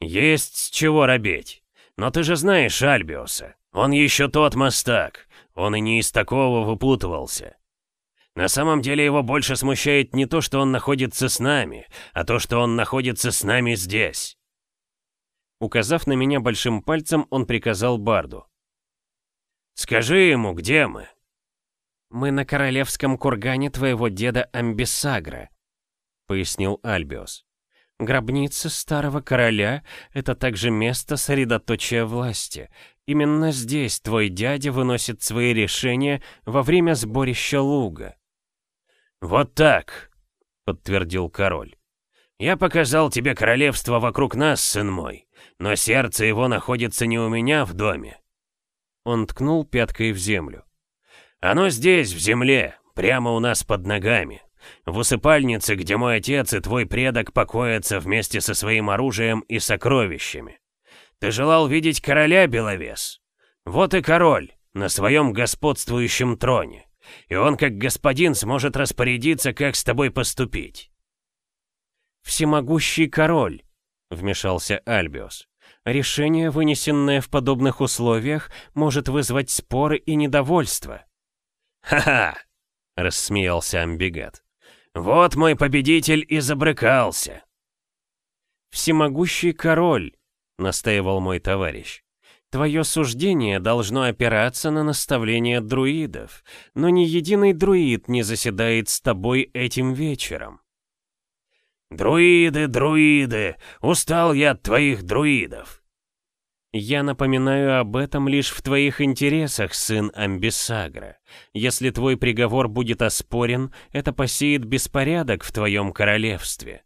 «Есть с чего робеть. Но ты же знаешь Альбиоса. Он еще тот мастак, он и не из такого выпутывался. На самом деле его больше смущает не то, что он находится с нами, а то, что он находится с нами здесь. Указав на меня большим пальцем, он приказал Барду. «Скажи ему, где мы?» «Мы на королевском кургане твоего деда Амбисагра», — пояснил Альбиос. «Гробница старого короля — это также место средоточия власти, Именно здесь твой дядя выносит свои решения во время сборища луга. «Вот так», — подтвердил король. «Я показал тебе королевство вокруг нас, сын мой, но сердце его находится не у меня в доме». Он ткнул пяткой в землю. «Оно здесь, в земле, прямо у нас под ногами, в усыпальнице, где мой отец и твой предок покоятся вместе со своим оружием и сокровищами. Ты желал видеть короля, Беловес? Вот и король, на своем господствующем троне. И он, как господин, сможет распорядиться, как с тобой поступить. «Всемогущий король», — вмешался Альбиос. «Решение, вынесенное в подобных условиях, может вызвать споры и недовольство». «Ха-ха!» — рассмеялся Амбигат. Вот мой победитель и забрыкался. «Всемогущий король», — настаивал мой товарищ. «Твое суждение должно опираться на наставления друидов, но ни единый друид не заседает с тобой этим вечером». «Друиды, друиды! Устал я от твоих друидов!» «Я напоминаю об этом лишь в твоих интересах, сын Амбисагра. Если твой приговор будет оспорен, это посеет беспорядок в твоем королевстве».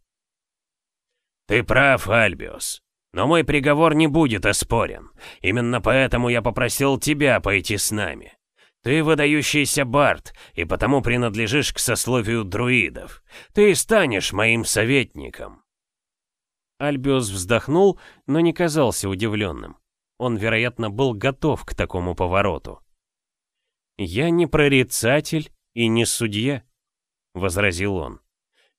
«Ты прав, Альбиус. Но мой приговор не будет оспорен. Именно поэтому я попросил тебя пойти с нами. Ты выдающийся бард, и потому принадлежишь к сословию друидов. Ты станешь моим советником». Альбиус вздохнул, но не казался удивленным. Он, вероятно, был готов к такому повороту. «Я не прорицатель и не судья», — возразил он.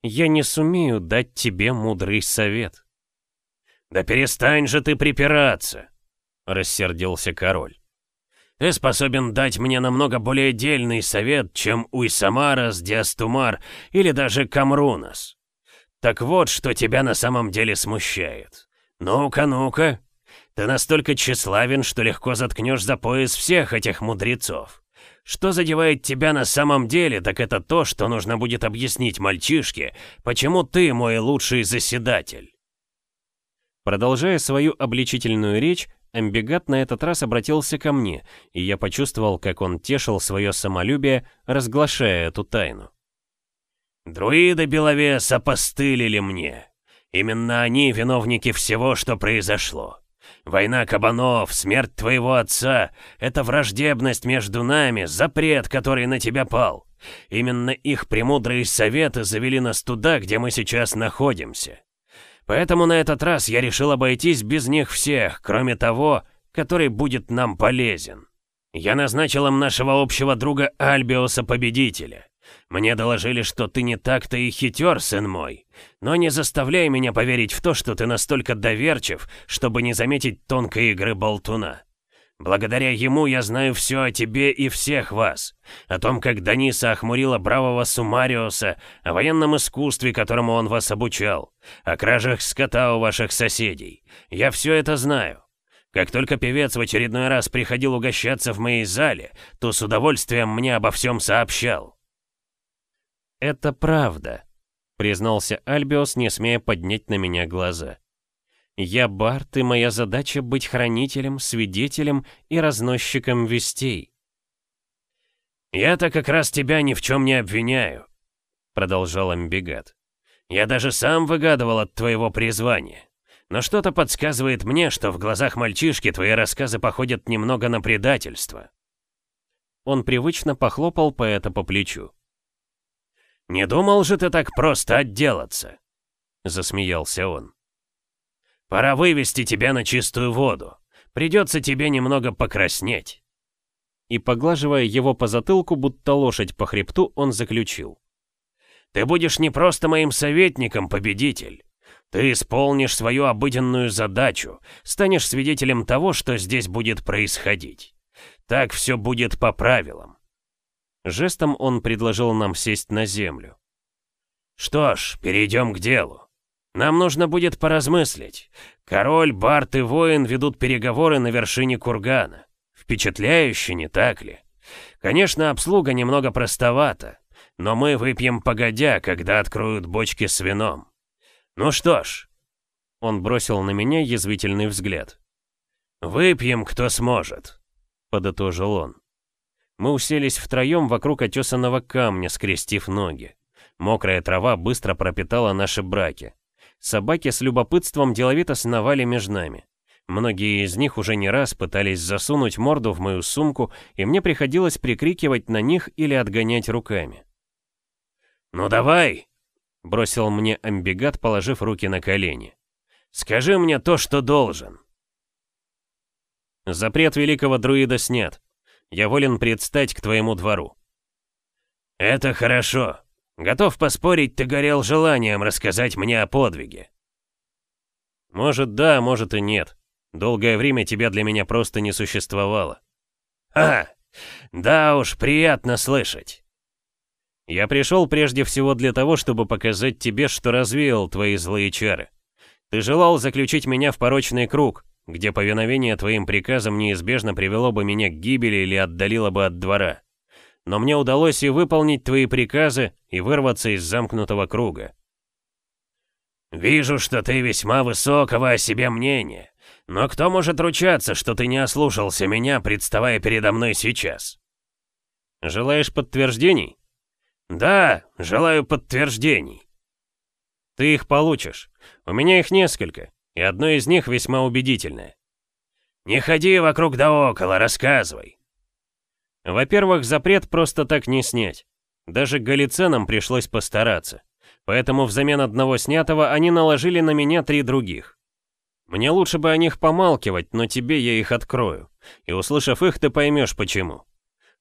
«Я не сумею дать тебе мудрый совет». «Да перестань же ты припираться!» — рассердился король. Ты способен дать мне намного более дельный совет, чем Уйсамарас, Диастумар или даже Камрунас. Так вот, что тебя на самом деле смущает. Ну-ка, ну-ка. Ты настолько тщеславен, что легко заткнешь за пояс всех этих мудрецов. Что задевает тебя на самом деле, так это то, что нужно будет объяснить мальчишке, почему ты мой лучший заседатель. Продолжая свою обличительную речь, Эмбигат на этот раз обратился ко мне, и я почувствовал, как он тешил свое самолюбие, разглашая эту тайну. «Друиды Беловес опостылили мне. Именно они виновники всего, что произошло. Война кабанов, смерть твоего отца — это враждебность между нами, запрет, который на тебя пал. Именно их премудрые советы завели нас туда, где мы сейчас находимся. Поэтому на этот раз я решил обойтись без них всех, кроме того, который будет нам полезен. Я назначил им нашего общего друга Альбиоса победителя. Мне доложили, что ты не так-то и хитер, сын мой. Но не заставляй меня поверить в то, что ты настолько доверчив, чтобы не заметить тонкой игры болтуна. Благодаря ему я знаю все о тебе и всех вас. О том, как Даниса охмурила бравого Сумариуса, о военном искусстве, которому он вас обучал, о кражах скота у ваших соседей. Я все это знаю. Как только певец в очередной раз приходил угощаться в моей зале, то с удовольствием мне обо всем сообщал. «Это правда», — признался Альбиос, не смея поднять на меня глаза. Я Барт, и моя задача быть хранителем, свидетелем и разносчиком вестей. «Я-то как раз тебя ни в чем не обвиняю», — продолжал Амбигат. «Я даже сам выгадывал от твоего призвания. Но что-то подсказывает мне, что в глазах мальчишки твои рассказы походят немного на предательство». Он привычно похлопал поэта по плечу. «Не думал же ты так просто отделаться?» — засмеялся он. Пора вывести тебя на чистую воду. Придется тебе немного покраснеть». И поглаживая его по затылку, будто лошадь по хребту, он заключил. «Ты будешь не просто моим советником, победитель. Ты исполнишь свою обыденную задачу, станешь свидетелем того, что здесь будет происходить. Так все будет по правилам». Жестом он предложил нам сесть на землю. «Что ж, перейдем к делу. Нам нужно будет поразмыслить. Король, Барт и воин ведут переговоры на вершине кургана. Впечатляюще, не так ли? Конечно, обслуга немного простовата, но мы выпьем погодя, когда откроют бочки с вином. Ну что ж. Он бросил на меня язвительный взгляд. «Выпьем, кто сможет», — подытожил он. Мы уселись втроем вокруг отесанного камня, скрестив ноги. Мокрая трава быстро пропитала наши браки. Собаки с любопытством деловито сновали между нами. Многие из них уже не раз пытались засунуть морду в мою сумку, и мне приходилось прикрикивать на них или отгонять руками. «Ну давай!» — бросил мне амбигат, положив руки на колени. «Скажи мне то, что должен!» «Запрет великого друида снят. Я волен предстать к твоему двору». «Это хорошо. Готов поспорить, ты горел желанием рассказать мне о подвиге. Может да, может и нет. Долгое время тебя для меня просто не существовало. А, да уж, приятно слышать. Я пришел прежде всего для того, чтобы показать тебе, что развеял твои злые чары. Ты желал заключить меня в порочный круг, где повиновение твоим приказам неизбежно привело бы меня к гибели или отдалило бы от двора. Но мне удалось и выполнить твои приказы, и вырваться из замкнутого круга. «Вижу, что ты весьма высокого о себе мнения. Но кто может ручаться, что ты не ослушался меня, представая передо мной сейчас?» «Желаешь подтверждений?» «Да, желаю подтверждений». «Ты их получишь. У меня их несколько, и одно из них весьма убедительное». «Не ходи вокруг да около, рассказывай». Во-первых, запрет просто так не снять. Даже галиценам пришлось постараться. Поэтому взамен одного снятого они наложили на меня три других. Мне лучше бы о них помалкивать, но тебе я их открою. И услышав их, ты поймешь почему.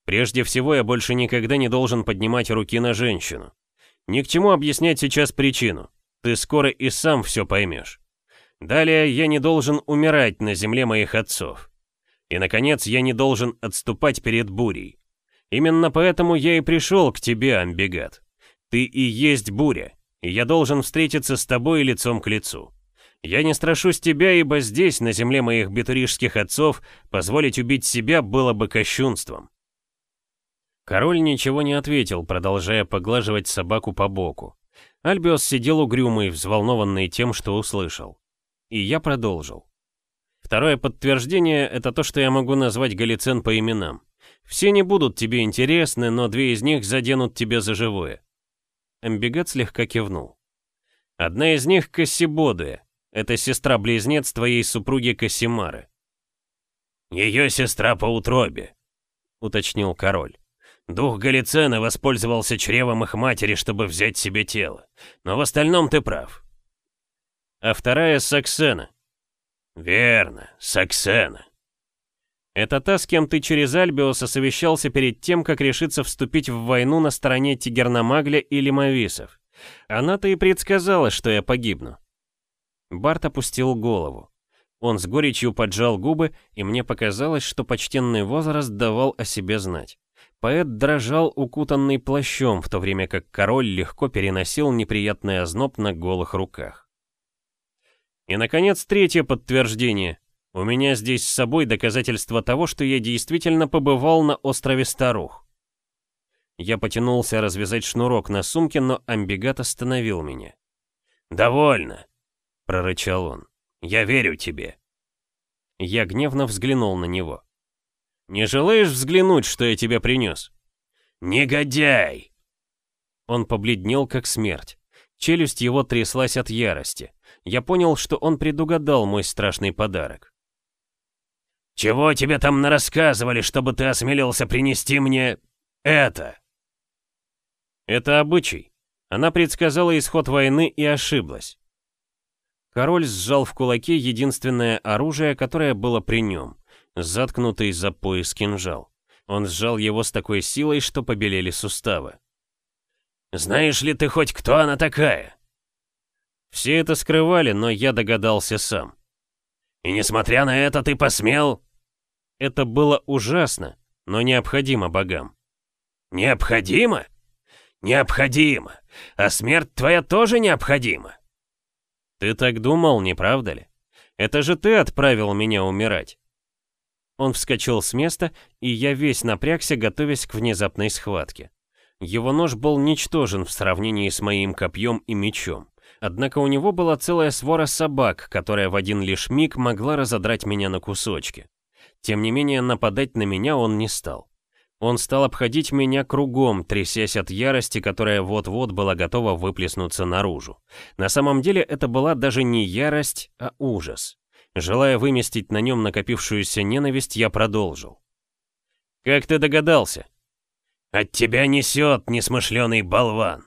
Прежде всего, я больше никогда не должен поднимать руки на женщину. Ни к чему объяснять сейчас причину. Ты скоро и сам все поймешь. Далее, я не должен умирать на земле моих отцов. И, наконец, я не должен отступать перед бурей. Именно поэтому я и пришел к тебе, Амбигат. Ты и есть буря, и я должен встретиться с тобой лицом к лицу. Я не страшусь тебя, ибо здесь, на земле моих бетурижских отцов, позволить убить себя было бы кощунством. Король ничего не ответил, продолжая поглаживать собаку по боку. Альбиос сидел угрюмый, взволнованный тем, что услышал. И я продолжил. Второе подтверждение — это то, что я могу назвать Галицен по именам. Все не будут тебе интересны, но две из них заденут тебя за живое. Эмбигат слегка кивнул. Одна из них Кассибодуя. Это сестра-близнец твоей супруги Кассимары. Ее сестра по утробе, уточнил король. Дух Галицена воспользовался чревом их матери, чтобы взять себе тело. Но в остальном ты прав. А вторая Саксена. Верно, Саксена. Это та, с кем ты через Альбиоса совещался перед тем, как решиться вступить в войну на стороне Тигерномагля или Мависов. Она-то и предсказала, что я погибну. Барт опустил голову. Он с горечью поджал губы, и мне показалось, что почтенный возраст давал о себе знать. Поэт дрожал укутанный плащом, в то время как король легко переносил неприятный озноб на голых руках. И, наконец, третье подтверждение. У меня здесь с собой доказательство того, что я действительно побывал на острове Старух. Я потянулся развязать шнурок на сумке, но амбигат остановил меня. «Довольно», — прорычал он. «Я верю тебе». Я гневно взглянул на него. «Не желаешь взглянуть, что я тебе принес?» «Негодяй!» Он побледнел, как смерть. Челюсть его тряслась от ярости. Я понял, что он предугадал мой страшный подарок. «Чего тебе там нарассказывали, чтобы ты осмелился принести мне... это?» «Это обычай. Она предсказала исход войны и ошиблась». Король сжал в кулаке единственное оружие, которое было при нем, заткнутый за пояс кинжал. Он сжал его с такой силой, что побелели суставы. «Знаешь ли ты хоть, кто она такая?» Все это скрывали, но я догадался сам. «И несмотря на это, ты посмел...» Это было ужасно, но необходимо богам. Необходимо? Необходимо. А смерть твоя тоже необходима. Ты так думал, не правда ли? Это же ты отправил меня умирать. Он вскочил с места, и я весь напрягся, готовясь к внезапной схватке. Его нож был ничтожен в сравнении с моим копьем и мечом. Однако у него была целая свора собак, которая в один лишь миг могла разодрать меня на кусочки. Тем не менее, нападать на меня он не стал. Он стал обходить меня кругом, трясясь от ярости, которая вот-вот была готова выплеснуться наружу. На самом деле это была даже не ярость, а ужас. Желая выместить на нем накопившуюся ненависть, я продолжил. «Как ты догадался?» «От тебя несет, несмышленый болван!»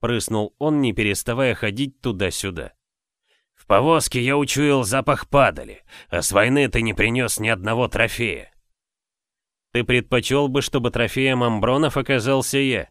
Прыснул он, не переставая ходить туда-сюда повозке я учуял запах падали, а с войны ты не принес ни одного трофея. Ты предпочел бы, чтобы трофеем Амбронов оказался я?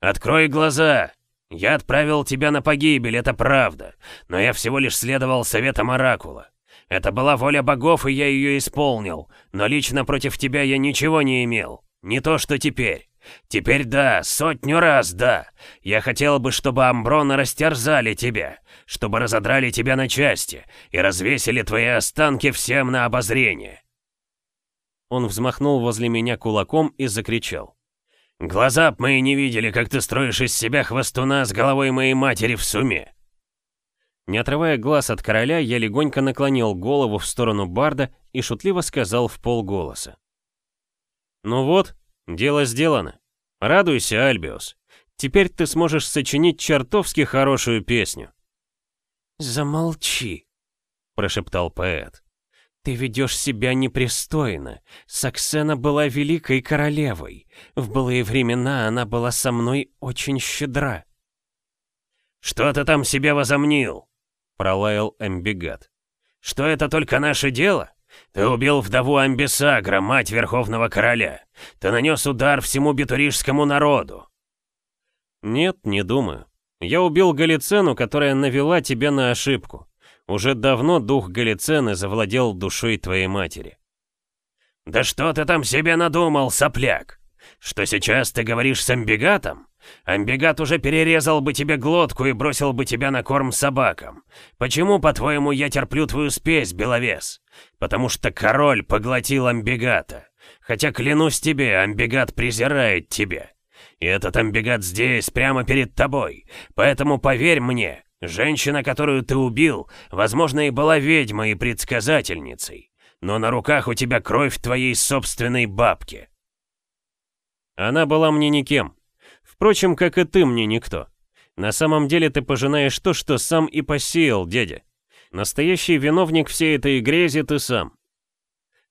Открой глаза! Я отправил тебя на погибель, это правда, но я всего лишь следовал советам Оракула. Это была воля богов, и я ее исполнил, но лично против тебя я ничего не имел. Не то, что теперь. Теперь да, сотню раз да. Я хотел бы, чтобы Амброна растерзали тебя, чтобы разодрали тебя на части и развесили твои останки всем на обозрение. Он взмахнул возле меня кулаком и закричал. «Глаза б мои не видели, как ты строишь из себя хвостуна с головой моей матери в суме!» Не отрывая глаз от короля, я легонько наклонил голову в сторону Барда и шутливо сказал в полголоса. «Ну вот, дело сделано. Радуйся, Альбиус. Теперь ты сможешь сочинить чертовски хорошую песню». «Замолчи», — прошептал поэт. «Ты ведешь себя непристойно. Саксена была великой королевой. В былые времена она была со мной очень щедра». «Что ты там себе возомнил?» — пролаял Эмбигат. «Что это только наше дело? Ты убил вдову Амбисагра, мать Верховного Короля. Ты нанес удар всему битурижскому народу». «Нет, не думаю. Я убил Галицену, которая навела тебя на ошибку. Уже давно дух Галицены завладел душой твоей матери. «Да что ты там себе надумал, сопляк? Что сейчас ты говоришь с амбигатом? Амбигат уже перерезал бы тебе глотку и бросил бы тебя на корм собакам. Почему, по-твоему, я терплю твою спесь, Беловес? Потому что король поглотил амбигата. Хотя, клянусь тебе, амбигат презирает тебя. И этот амбигат здесь, прямо перед тобой. Поэтому поверь мне, Женщина, которую ты убил, возможно, и была ведьмой и предсказательницей, но на руках у тебя кровь твоей собственной бабки. Она была мне никем. Впрочем, как и ты мне никто. На самом деле ты пожинаешь то, что сам и посеял, дядя. Настоящий виновник всей этой грязи ты сам.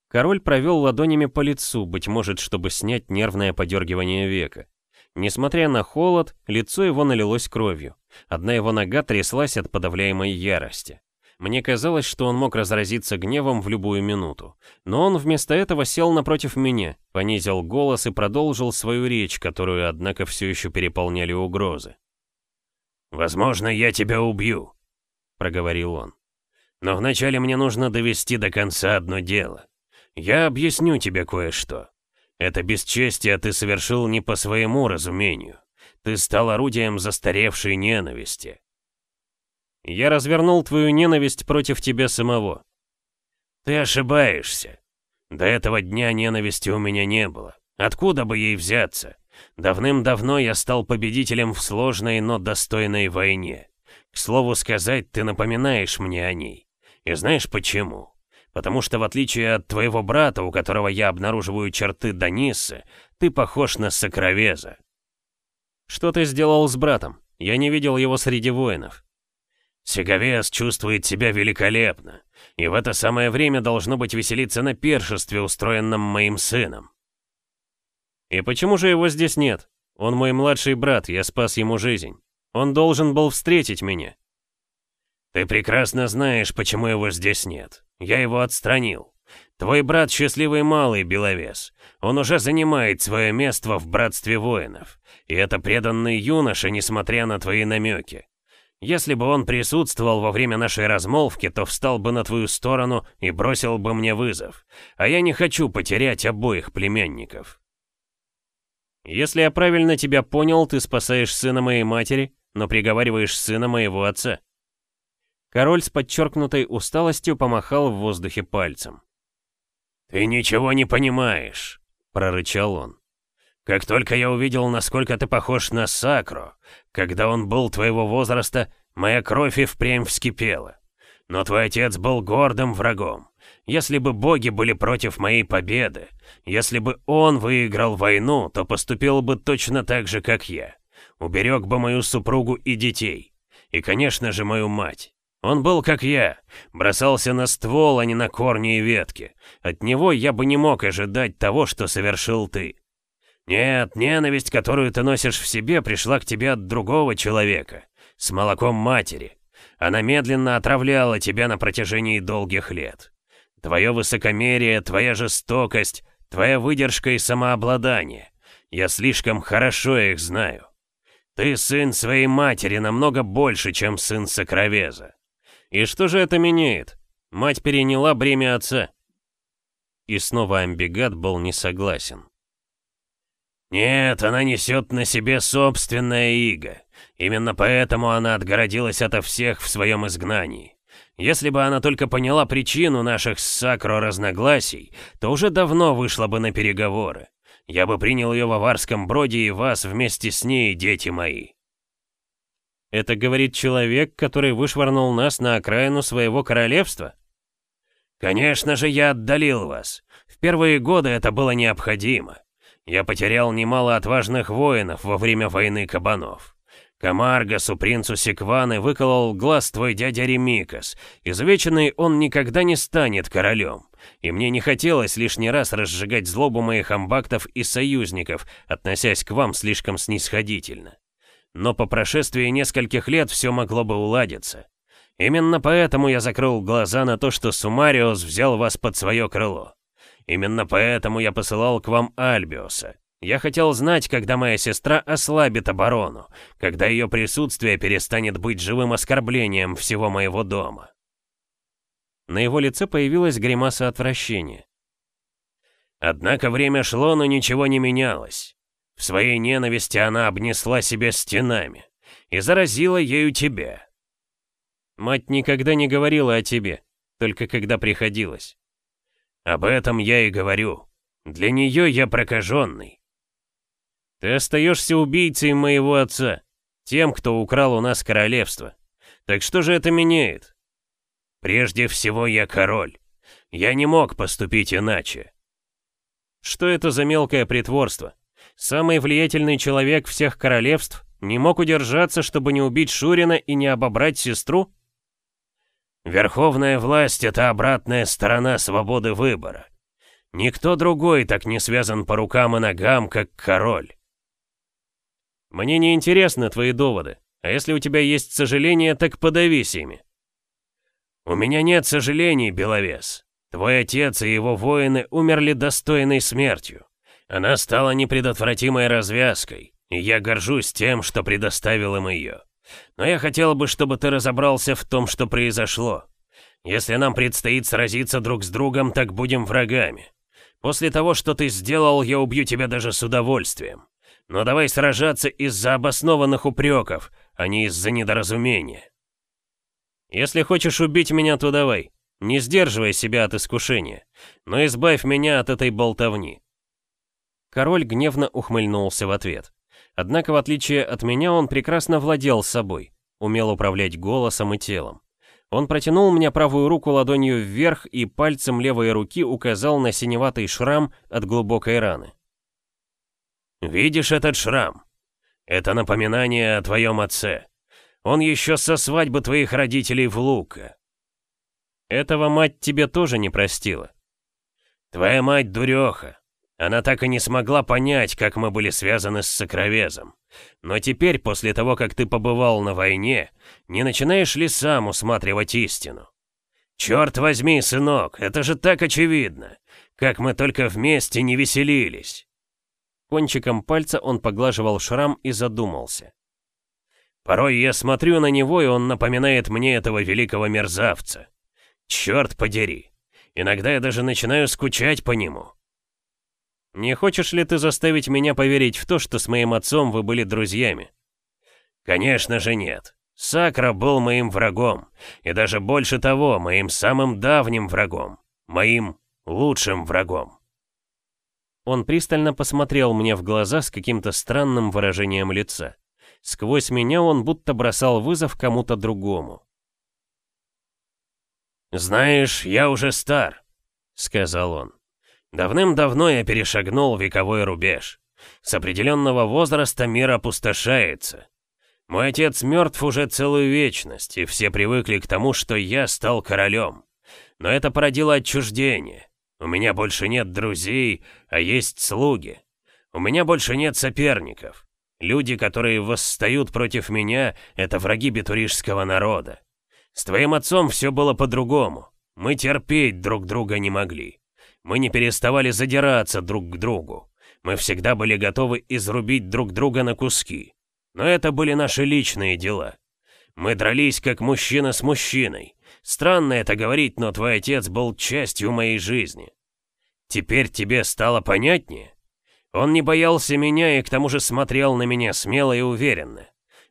Король провел ладонями по лицу, быть может, чтобы снять нервное подергивание века. Несмотря на холод, лицо его налилось кровью. Одна его нога тряслась от подавляемой ярости. Мне казалось, что он мог разразиться гневом в любую минуту. Но он вместо этого сел напротив меня, понизил голос и продолжил свою речь, которую, однако, все еще переполняли угрозы. «Возможно, я тебя убью», — проговорил он. «Но вначале мне нужно довести до конца одно дело. Я объясню тебе кое-что. Это бесчестие ты совершил не по своему разумению. Ты стал орудием застаревшей ненависти. Я развернул твою ненависть против тебя самого. Ты ошибаешься. До этого дня ненависти у меня не было. Откуда бы ей взяться? Давным-давно я стал победителем в сложной, но достойной войне. К слову сказать, ты напоминаешь мне о ней. И знаешь почему? Потому что в отличие от твоего брата, у которого я обнаруживаю черты Данисы, ты похож на Сокровеза. Что ты сделал с братом? Я не видел его среди воинов. Сеговес чувствует себя великолепно, и в это самое время должно быть веселиться на першестве, устроенном моим сыном. И почему же его здесь нет? Он мой младший брат, я спас ему жизнь. Он должен был встретить меня. Ты прекрасно знаешь, почему его здесь нет. Я его отстранил. Твой брат счастливый малый, Беловес. Он уже занимает свое место в братстве воинов. И это преданный юноша, несмотря на твои намеки. Если бы он присутствовал во время нашей размолвки, то встал бы на твою сторону и бросил бы мне вызов. А я не хочу потерять обоих племянников. Если я правильно тебя понял, ты спасаешь сына моей матери, но приговариваешь сына моего отца. Король с подчеркнутой усталостью помахал в воздухе пальцем. «Ты ничего не понимаешь», — прорычал он. «Как только я увидел, насколько ты похож на Сакро, когда он был твоего возраста, моя кровь и впрямь вскипела. Но твой отец был гордым врагом. Если бы боги были против моей победы, если бы он выиграл войну, то поступил бы точно так же, как я. Уберег бы мою супругу и детей. И, конечно же, мою мать. Он был как я, бросался на ствол, а не на корни и ветки. От него я бы не мог ожидать того, что совершил ты. Нет, ненависть, которую ты носишь в себе, пришла к тебе от другого человека, с молоком матери. Она медленно отравляла тебя на протяжении долгих лет. Твое высокомерие, твоя жестокость, твоя выдержка и самообладание. Я слишком хорошо их знаю. Ты сын своей матери намного больше, чем сын Сокровеза. И что же это меняет? Мать переняла бремя отца. И снова Амбигат был не согласен. Нет, она несет на себе собственное иго. Именно поэтому она отгородилась ото всех в своем изгнании. Если бы она только поняла причину наших с Сакро разногласий, то уже давно вышла бы на переговоры. Я бы принял ее в аварском броде и вас вместе с ней, дети мои. Это говорит человек, который вышвырнул нас на окраину своего королевства? Конечно же, я отдалил вас. В первые годы это было необходимо. Я потерял немало отважных воинов во время войны кабанов. Камаргасу, принцу Секваны, выколол глаз твой дядя Ремикас. Изувеченный он никогда не станет королем. И мне не хотелось лишний раз разжигать злобу моих амбактов и союзников, относясь к вам слишком снисходительно. Но по прошествии нескольких лет все могло бы уладиться. Именно поэтому я закрыл глаза на то, что Сумариус взял вас под свое крыло. Именно поэтому я посылал к вам Альбиуса. Я хотел знать, когда моя сестра ослабит оборону, когда ее присутствие перестанет быть живым оскорблением всего моего дома. На его лице появилась гримаса отвращения. Однако время шло, но ничего не менялось. В своей ненависти она обнесла себя стенами и заразила ею тебя. Мать никогда не говорила о тебе, только когда приходилось. Об этом я и говорю. Для нее я прокаженный. Ты остаешься убийцей моего отца, тем, кто украл у нас королевство. Так что же это меняет? Прежде всего я король. Я не мог поступить иначе. Что это за мелкое притворство? Самый влиятельный человек всех королевств не мог удержаться, чтобы не убить Шурина и не обобрать сестру? Верховная власть — это обратная сторона свободы выбора. Никто другой так не связан по рукам и ногам, как король. Мне не интересны твои доводы. А если у тебя есть сожаления, так подавись ими. У меня нет сожалений, Беловес. Твой отец и его воины умерли достойной смертью. Она стала непредотвратимой развязкой, и я горжусь тем, что предоставил им ее. Но я хотел бы, чтобы ты разобрался в том, что произошло. Если нам предстоит сразиться друг с другом, так будем врагами. После того, что ты сделал, я убью тебя даже с удовольствием. Но давай сражаться из-за обоснованных упреков, а не из-за недоразумения. Если хочешь убить меня, то давай. Не сдерживай себя от искушения, но избавь меня от этой болтовни. Король гневно ухмыльнулся в ответ. Однако, в отличие от меня, он прекрасно владел собой, умел управлять голосом и телом. Он протянул мне правую руку ладонью вверх и пальцем левой руки указал на синеватый шрам от глубокой раны. «Видишь этот шрам? Это напоминание о твоем отце. Он еще со свадьбы твоих родителей в Лука». «Этого мать тебе тоже не простила». «Твоя мать дуреха. Она так и не смогла понять, как мы были связаны с Сокровезом. Но теперь, после того, как ты побывал на войне, не начинаешь ли сам усматривать истину? Черт возьми, сынок, это же так очевидно. Как мы только вместе не веселились. Кончиком пальца он поглаживал шрам и задумался. «Порой я смотрю на него, и он напоминает мне этого великого мерзавца. Черт подери! Иногда я даже начинаю скучать по нему». «Не хочешь ли ты заставить меня поверить в то, что с моим отцом вы были друзьями?» «Конечно же нет. Сакра был моим врагом, и даже больше того, моим самым давним врагом, моим лучшим врагом». Он пристально посмотрел мне в глаза с каким-то странным выражением лица. Сквозь меня он будто бросал вызов кому-то другому. «Знаешь, я уже стар», — сказал он. «Давным-давно я перешагнул вековой рубеж. С определенного возраста мир опустошается. Мой отец мертв уже целую вечность, и все привыкли к тому, что я стал королем. Но это породило отчуждение. У меня больше нет друзей, а есть слуги. У меня больше нет соперников. Люди, которые восстают против меня, это враги бетурижского народа. С твоим отцом все было по-другому. Мы терпеть друг друга не могли. Мы не переставали задираться друг к другу. Мы всегда были готовы изрубить друг друга на куски. Но это были наши личные дела. Мы дрались как мужчина с мужчиной. Странно это говорить, но твой отец был частью моей жизни. Теперь тебе стало понятнее? Он не боялся меня и к тому же смотрел на меня смело и уверенно.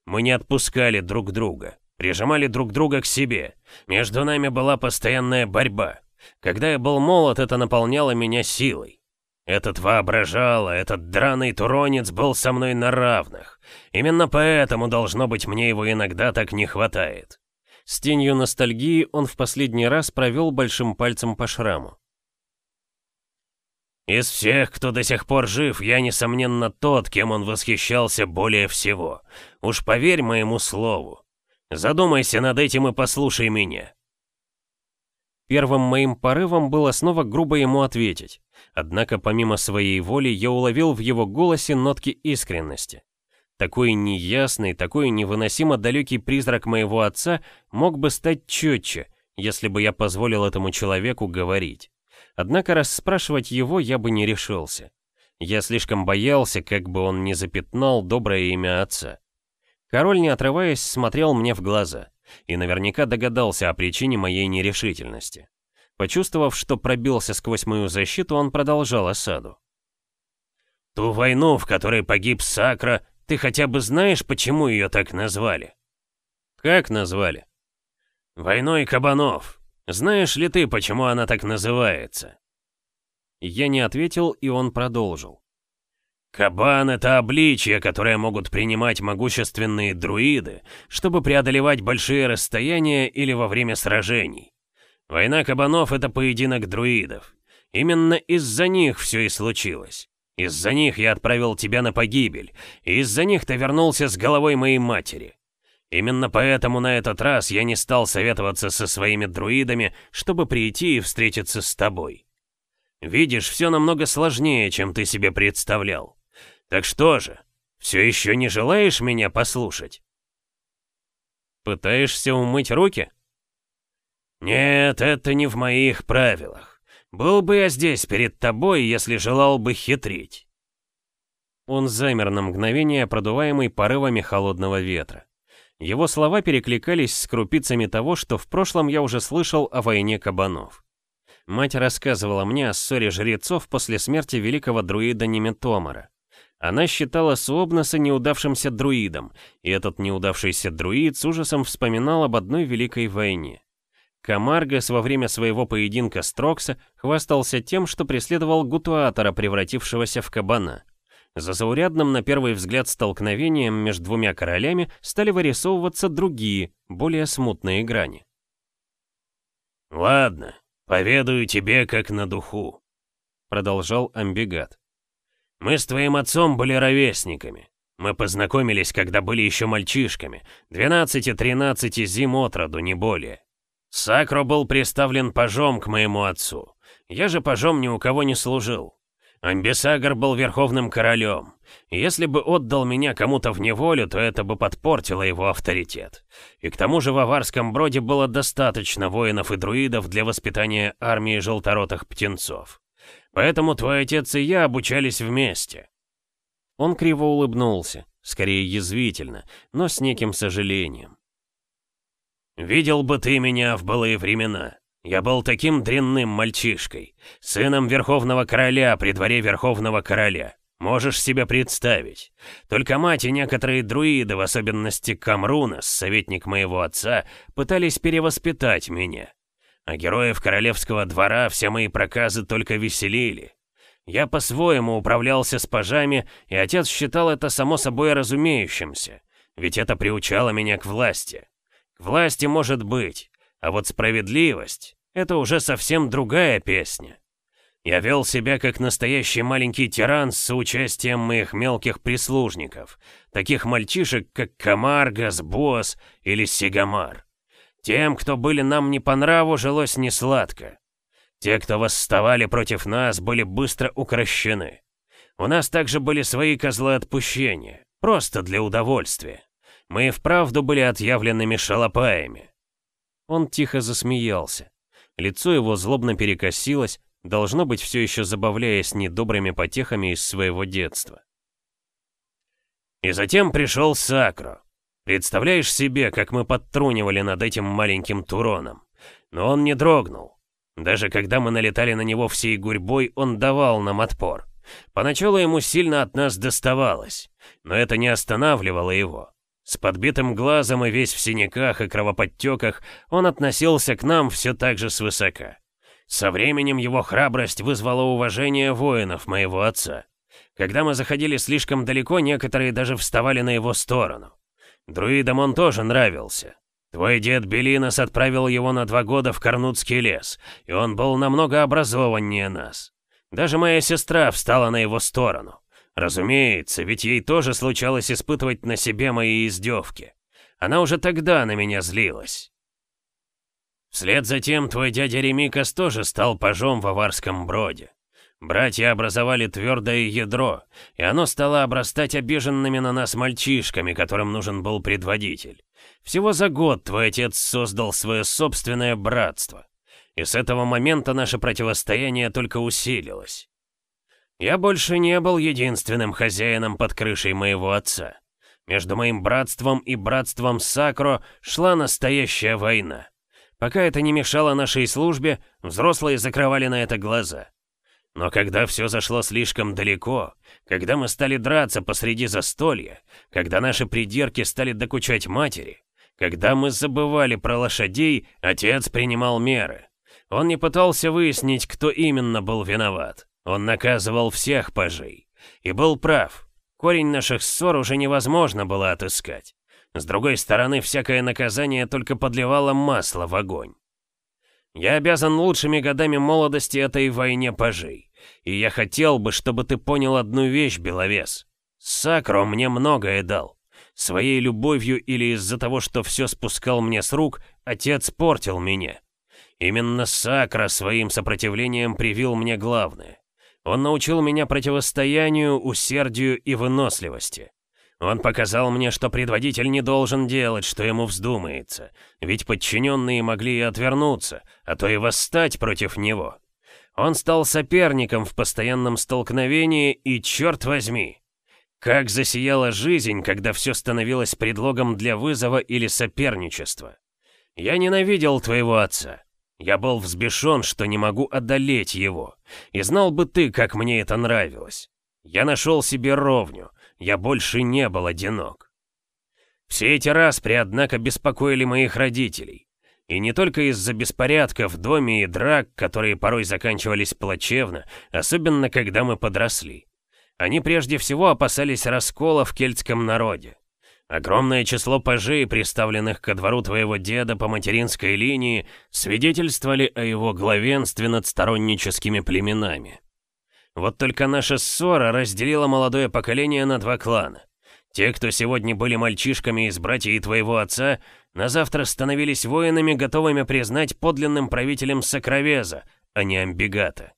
Мы не отпускали друг друга, прижимали друг друга к себе. Между нами была постоянная борьба. Когда я был молод, это наполняло меня силой. Этот воображал, а этот драный туронец был со мной на равных. Именно поэтому, должно быть, мне его иногда так не хватает. С тенью ностальгии он в последний раз провел большим пальцем по шраму. Из всех, кто до сих пор жив, я, несомненно, тот, кем он восхищался более всего. Уж поверь моему слову. Задумайся над этим и послушай меня. Первым моим порывом было снова грубо ему ответить. Однако помимо своей воли я уловил в его голосе нотки искренности. Такой неясный, такой невыносимо далекий призрак моего отца мог бы стать четче, если бы я позволил этому человеку говорить. Однако расспрашивать его я бы не решился. Я слишком боялся, как бы он не запятнал доброе имя отца. Король, не отрываясь, смотрел мне в глаза и наверняка догадался о причине моей нерешительности. Почувствовав, что пробился сквозь мою защиту, он продолжал осаду. «Ту войну, в которой погиб Сакра, ты хотя бы знаешь, почему ее так назвали?» «Как назвали?» «Войной кабанов. Знаешь ли ты, почему она так называется?» Я не ответил, и он продолжил. Кабан — это обличие, которое могут принимать могущественные друиды, чтобы преодолевать большие расстояния или во время сражений. Война кабанов — это поединок друидов. Именно из-за них все и случилось. Из-за них я отправил тебя на погибель, и из-за них ты вернулся с головой моей матери. Именно поэтому на этот раз я не стал советоваться со своими друидами, чтобы прийти и встретиться с тобой. Видишь, все намного сложнее, чем ты себе представлял. Так что же, все еще не желаешь меня послушать? Пытаешься умыть руки? Нет, это не в моих правилах. Был бы я здесь перед тобой, если желал бы хитрить. Он замер на мгновение, продуваемый порывами холодного ветра. Его слова перекликались с крупицами того, что в прошлом я уже слышал о войне кабанов. Мать рассказывала мне о ссоре жрецов после смерти великого друида Неметомора. Она считала Суобнаса неудавшимся друидом, и этот неудавшийся друид с ужасом вспоминал об одной великой войне. Камаргас во время своего поединка с Трокса хвастался тем, что преследовал Гутуатора, превратившегося в кабана. За заурядным на первый взгляд столкновением между двумя королями стали вырисовываться другие, более смутные грани. «Ладно, поведаю тебе как на духу», — продолжал Амбигат. «Мы с твоим отцом были ровесниками. Мы познакомились, когда были еще мальчишками, 12-13 зим от роду, не более. Сакро был приставлен пажом к моему отцу. Я же пажом ни у кого не служил. Амбисагар был верховным королем. Если бы отдал меня кому-то в неволю, то это бы подпортило его авторитет. И к тому же в Аварском броде было достаточно воинов и друидов для воспитания армии желторотых птенцов. Поэтому твой отец и я обучались вместе. Он криво улыбнулся, скорее язвительно, но с неким сожалением. «Видел бы ты меня в былые времена. Я был таким дрянным мальчишкой, сыном Верховного Короля при дворе Верховного Короля. Можешь себе представить. Только мать и некоторые друиды, в особенности Камрунас, советник моего отца, пытались перевоспитать меня. А героев королевского двора все мои проказы только веселили. Я по-своему управлялся с пажами, и отец считал это само собой разумеющимся, ведь это приучало меня к власти. К власти может быть, а вот справедливость — это уже совсем другая песня. Я вел себя как настоящий маленький тиран с соучастием моих мелких прислужников, таких мальчишек, как Камар, Газбос или Сигамар. Тем, кто были нам не по нраву, жилось несладко. Те, кто восставали против нас, были быстро укращены. У нас также были свои козлы отпущения, просто для удовольствия. Мы и вправду были отъявленными шалопаями. Он тихо засмеялся. Лицо его злобно перекосилось, должно быть, все еще забавляясь недобрыми потехами из своего детства. И затем пришел Сакро. Представляешь себе, как мы подтрунивали над этим маленьким Туроном. Но он не дрогнул. Даже когда мы налетали на него всей гурьбой, он давал нам отпор. Поначалу ему сильно от нас доставалось, но это не останавливало его. С подбитым глазом и весь в синяках и кровоподтеках он относился к нам все так же свысока. Со временем его храбрость вызвала уважение воинов моего отца. Когда мы заходили слишком далеко, некоторые даже вставали на его сторону. Друидам он тоже нравился. Твой дед Белинос отправил его на два года в Карнутский лес, и он был намного образованнее нас. Даже моя сестра встала на его сторону. Разумеется, ведь ей тоже случалось испытывать на себе мои издевки. Она уже тогда на меня злилась. Вслед за тем твой дядя Ремикас тоже стал пажом в аварском броде. Братья образовали твердое ядро, и оно стало обрастать обиженными на нас мальчишками, которым нужен был предводитель. Всего за год твой отец создал свое собственное братство. И с этого момента наше противостояние только усилилось. Я больше не был единственным хозяином под крышей моего отца. Между моим братством и братством Сакро шла настоящая война. Пока это не мешало нашей службе, взрослые закрывали на это глаза. Но когда все зашло слишком далеко, когда мы стали драться посреди застолья, когда наши придирки стали докучать матери, когда мы забывали про лошадей, отец принимал меры. Он не пытался выяснить, кто именно был виноват. Он наказывал всех пажей. И был прав. Корень наших ссор уже невозможно было отыскать. С другой стороны, всякое наказание только подливало масло в огонь. Я обязан лучшими годами молодости этой войне пажей. И я хотел бы, чтобы ты понял одну вещь, Беловес. Сакро мне многое дал. Своей любовью или из-за того, что все спускал мне с рук, отец портил меня. Именно Сакра своим сопротивлением привил мне главное. Он научил меня противостоянию, усердию и выносливости. Он показал мне, что предводитель не должен делать, что ему вздумается, ведь подчиненные могли и отвернуться, а то и восстать против него. Он стал соперником в постоянном столкновении, и черт возьми, как засияла жизнь, когда все становилось предлогом для вызова или соперничества. Я ненавидел твоего отца. Я был взбешен, что не могу одолеть его. И знал бы ты, как мне это нравилось. Я нашел себе ровню — я больше не был одинок. Все эти распри, однако, беспокоили моих родителей. И не только из-за беспорядков в доме и драк, которые порой заканчивались плачевно, особенно когда мы подросли. Они прежде всего опасались раскола в кельтском народе. Огромное число пажей, приставленных ко двору твоего деда по материнской линии, свидетельствовали о его главенстве над сторонническими племенами. Вот только наша ссора разделила молодое поколение на два клана. Те, кто сегодня были мальчишками из братьев твоего отца, на завтра становились воинами, готовыми признать подлинным правителем Сокровеза, а не Амбигата.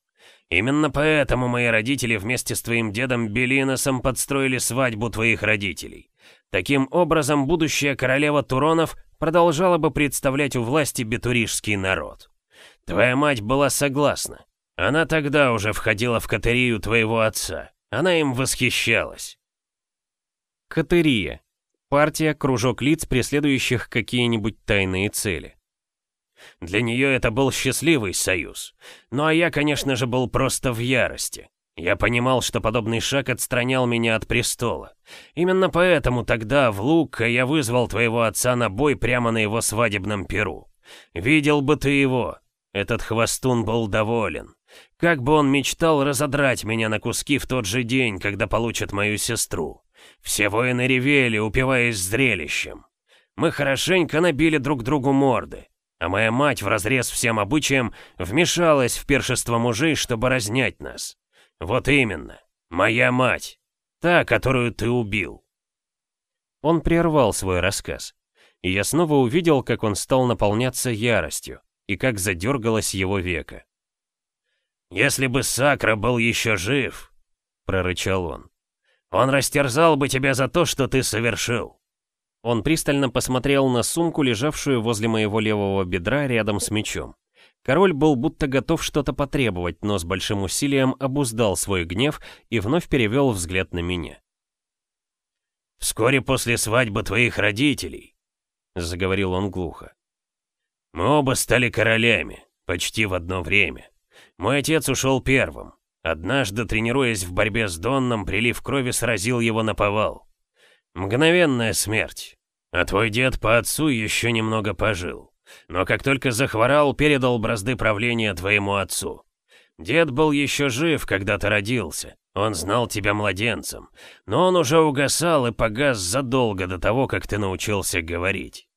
Именно поэтому мои родители вместе с твоим дедом Белиносом подстроили свадьбу твоих родителей. Таким образом, будущая королева Туронов продолжала бы представлять у власти бетурижский народ. Твоя мать была согласна. Она тогда уже входила в катерию твоего отца. Она им восхищалась. Катерия. Партия, кружок лиц, преследующих какие-нибудь тайные цели. Для нее это был счастливый союз. Ну а я, конечно же, был просто в ярости. Я понимал, что подобный шаг отстранял меня от престола. Именно поэтому тогда, в Лука, я вызвал твоего отца на бой прямо на его свадебном перу. Видел бы ты его. Этот хвостун был доволен. Как бы он мечтал разодрать меня на куски в тот же день, когда получит мою сестру. Все воины ревели, упиваясь зрелищем. Мы хорошенько набили друг другу морды. А моя мать, вразрез всем обычаям, вмешалась в першество мужей, чтобы разнять нас. Вот именно, моя мать. Та, которую ты убил. Он прервал свой рассказ. И я снова увидел, как он стал наполняться яростью, и как задергалось его веко. «Если бы Сакра был еще жив», — прорычал он, — «он растерзал бы тебя за то, что ты совершил». Он пристально посмотрел на сумку, лежавшую возле моего левого бедра рядом с мечом. Король был будто готов что-то потребовать, но с большим усилием обуздал свой гнев и вновь перевел взгляд на меня. «Вскоре после свадьбы твоих родителей», — заговорил он глухо, — «мы оба стали королями, почти в одно время. Мой отец ушел первым. Однажды, тренируясь в борьбе с Донном, прилив крови сразил его на повал. Мгновенная смерть. А твой дед по отцу еще немного пожил. Но как только захворал, передал бразды правления твоему отцу. Дед был еще жив, когда ты родился. Он знал тебя младенцем. Но он уже угасал и погас задолго до того, как ты научился говорить.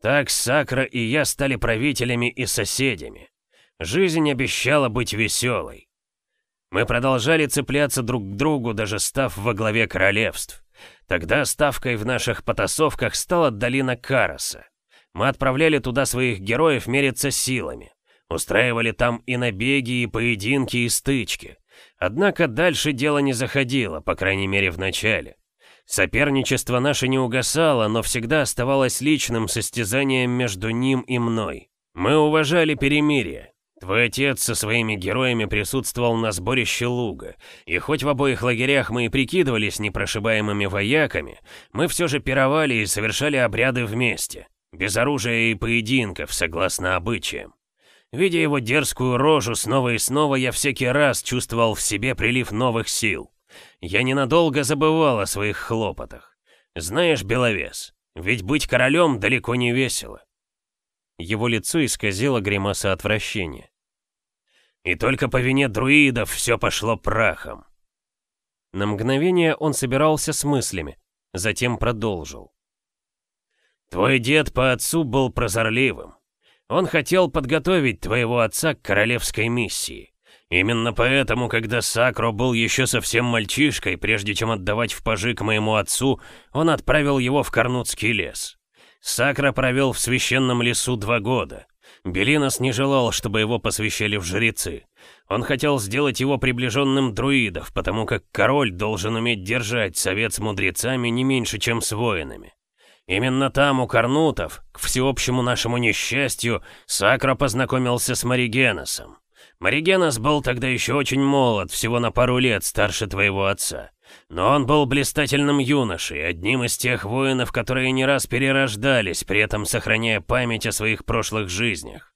Так Сакра и я стали правителями и соседями. Жизнь обещала быть веселой. Мы продолжали цепляться друг к другу, даже став во главе королевств. Тогда ставкой в наших потасовках стала долина Караса. Мы отправляли туда своих героев мериться силами. Устраивали там и набеги, и поединки, и стычки. Однако дальше дело не заходило, по крайней мере в начале. Соперничество наше не угасало, но всегда оставалось личным состязанием между ним и мной. Мы уважали перемирие. Твой отец со своими героями присутствовал на сборище луга, и хоть в обоих лагерях мы и прикидывались непрошибаемыми вояками, мы все же пировали и совершали обряды вместе, без оружия и поединков, согласно обычаям. Видя его дерзкую рожу снова и снова, я всякий раз чувствовал в себе прилив новых сил. Я ненадолго забывал о своих хлопотах. Знаешь, Беловес, ведь быть королем далеко не весело. Его лицо исказило гримаса отвращения. И только по вине друидов все пошло прахом. На мгновение он собирался с мыслями, затем продолжил. Твой дед по отцу был прозорливым. Он хотел подготовить твоего отца к королевской миссии. Именно поэтому, когда Сакро был еще совсем мальчишкой, прежде чем отдавать в пажи к моему отцу, он отправил его в Карнутский лес. Сакро провел в священном лесу два года. Белинос не желал, чтобы его посвящали в жрецы. Он хотел сделать его приближенным друидов, потому как король должен уметь держать совет с мудрецами не меньше, чем с воинами. Именно там, у Карнутов, к всеобщему нашему несчастью, Сакра познакомился с Маригеносом. Маригенос был тогда еще очень молод, всего на пару лет старше твоего отца. Но он был блистательным юношей, одним из тех воинов, которые не раз перерождались, при этом сохраняя память о своих прошлых жизнях.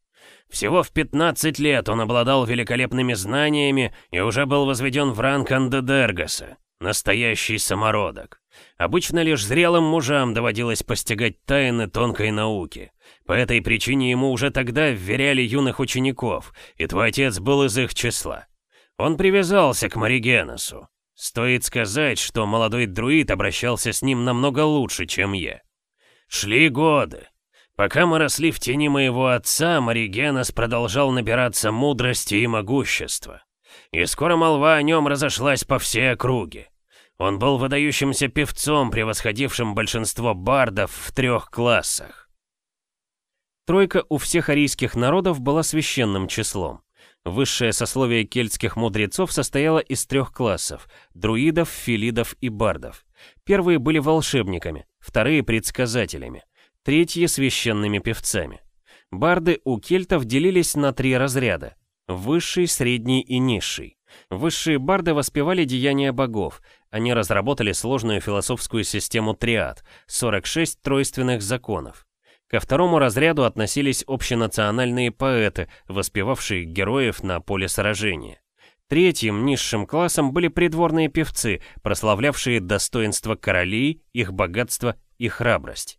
Всего в 15 лет он обладал великолепными знаниями и уже был возведен в ранг Андедергаса, настоящий самородок. Обычно лишь зрелым мужам доводилось постигать тайны тонкой науки. По этой причине ему уже тогда вверяли юных учеников, и твой отец был из их числа. Он привязался к Маригеносу. Стоит сказать, что молодой друид обращался с ним намного лучше, чем я. Шли годы. Пока мы росли в тени моего отца, Маригенос продолжал набираться мудрости и могущества. И скоро молва о нем разошлась по всей округе. Он был выдающимся певцом, превосходившим большинство бардов в трех классах. Тройка у всех арийских народов была священным числом. Высшее сословие кельтских мудрецов состояло из трех классов – друидов, филидов и бардов. Первые были волшебниками, вторые – предсказателями, третьи – священными певцами. Барды у кельтов делились на три разряда – высший, средний и низший. Высшие барды воспевали деяния богов, они разработали сложную философскую систему триад, 46 тройственных законов. Ко второму разряду относились общенациональные поэты, воспевавшие героев на поле сражения. Третьим, низшим классом были придворные певцы, прославлявшие достоинство королей, их богатство и храбрость.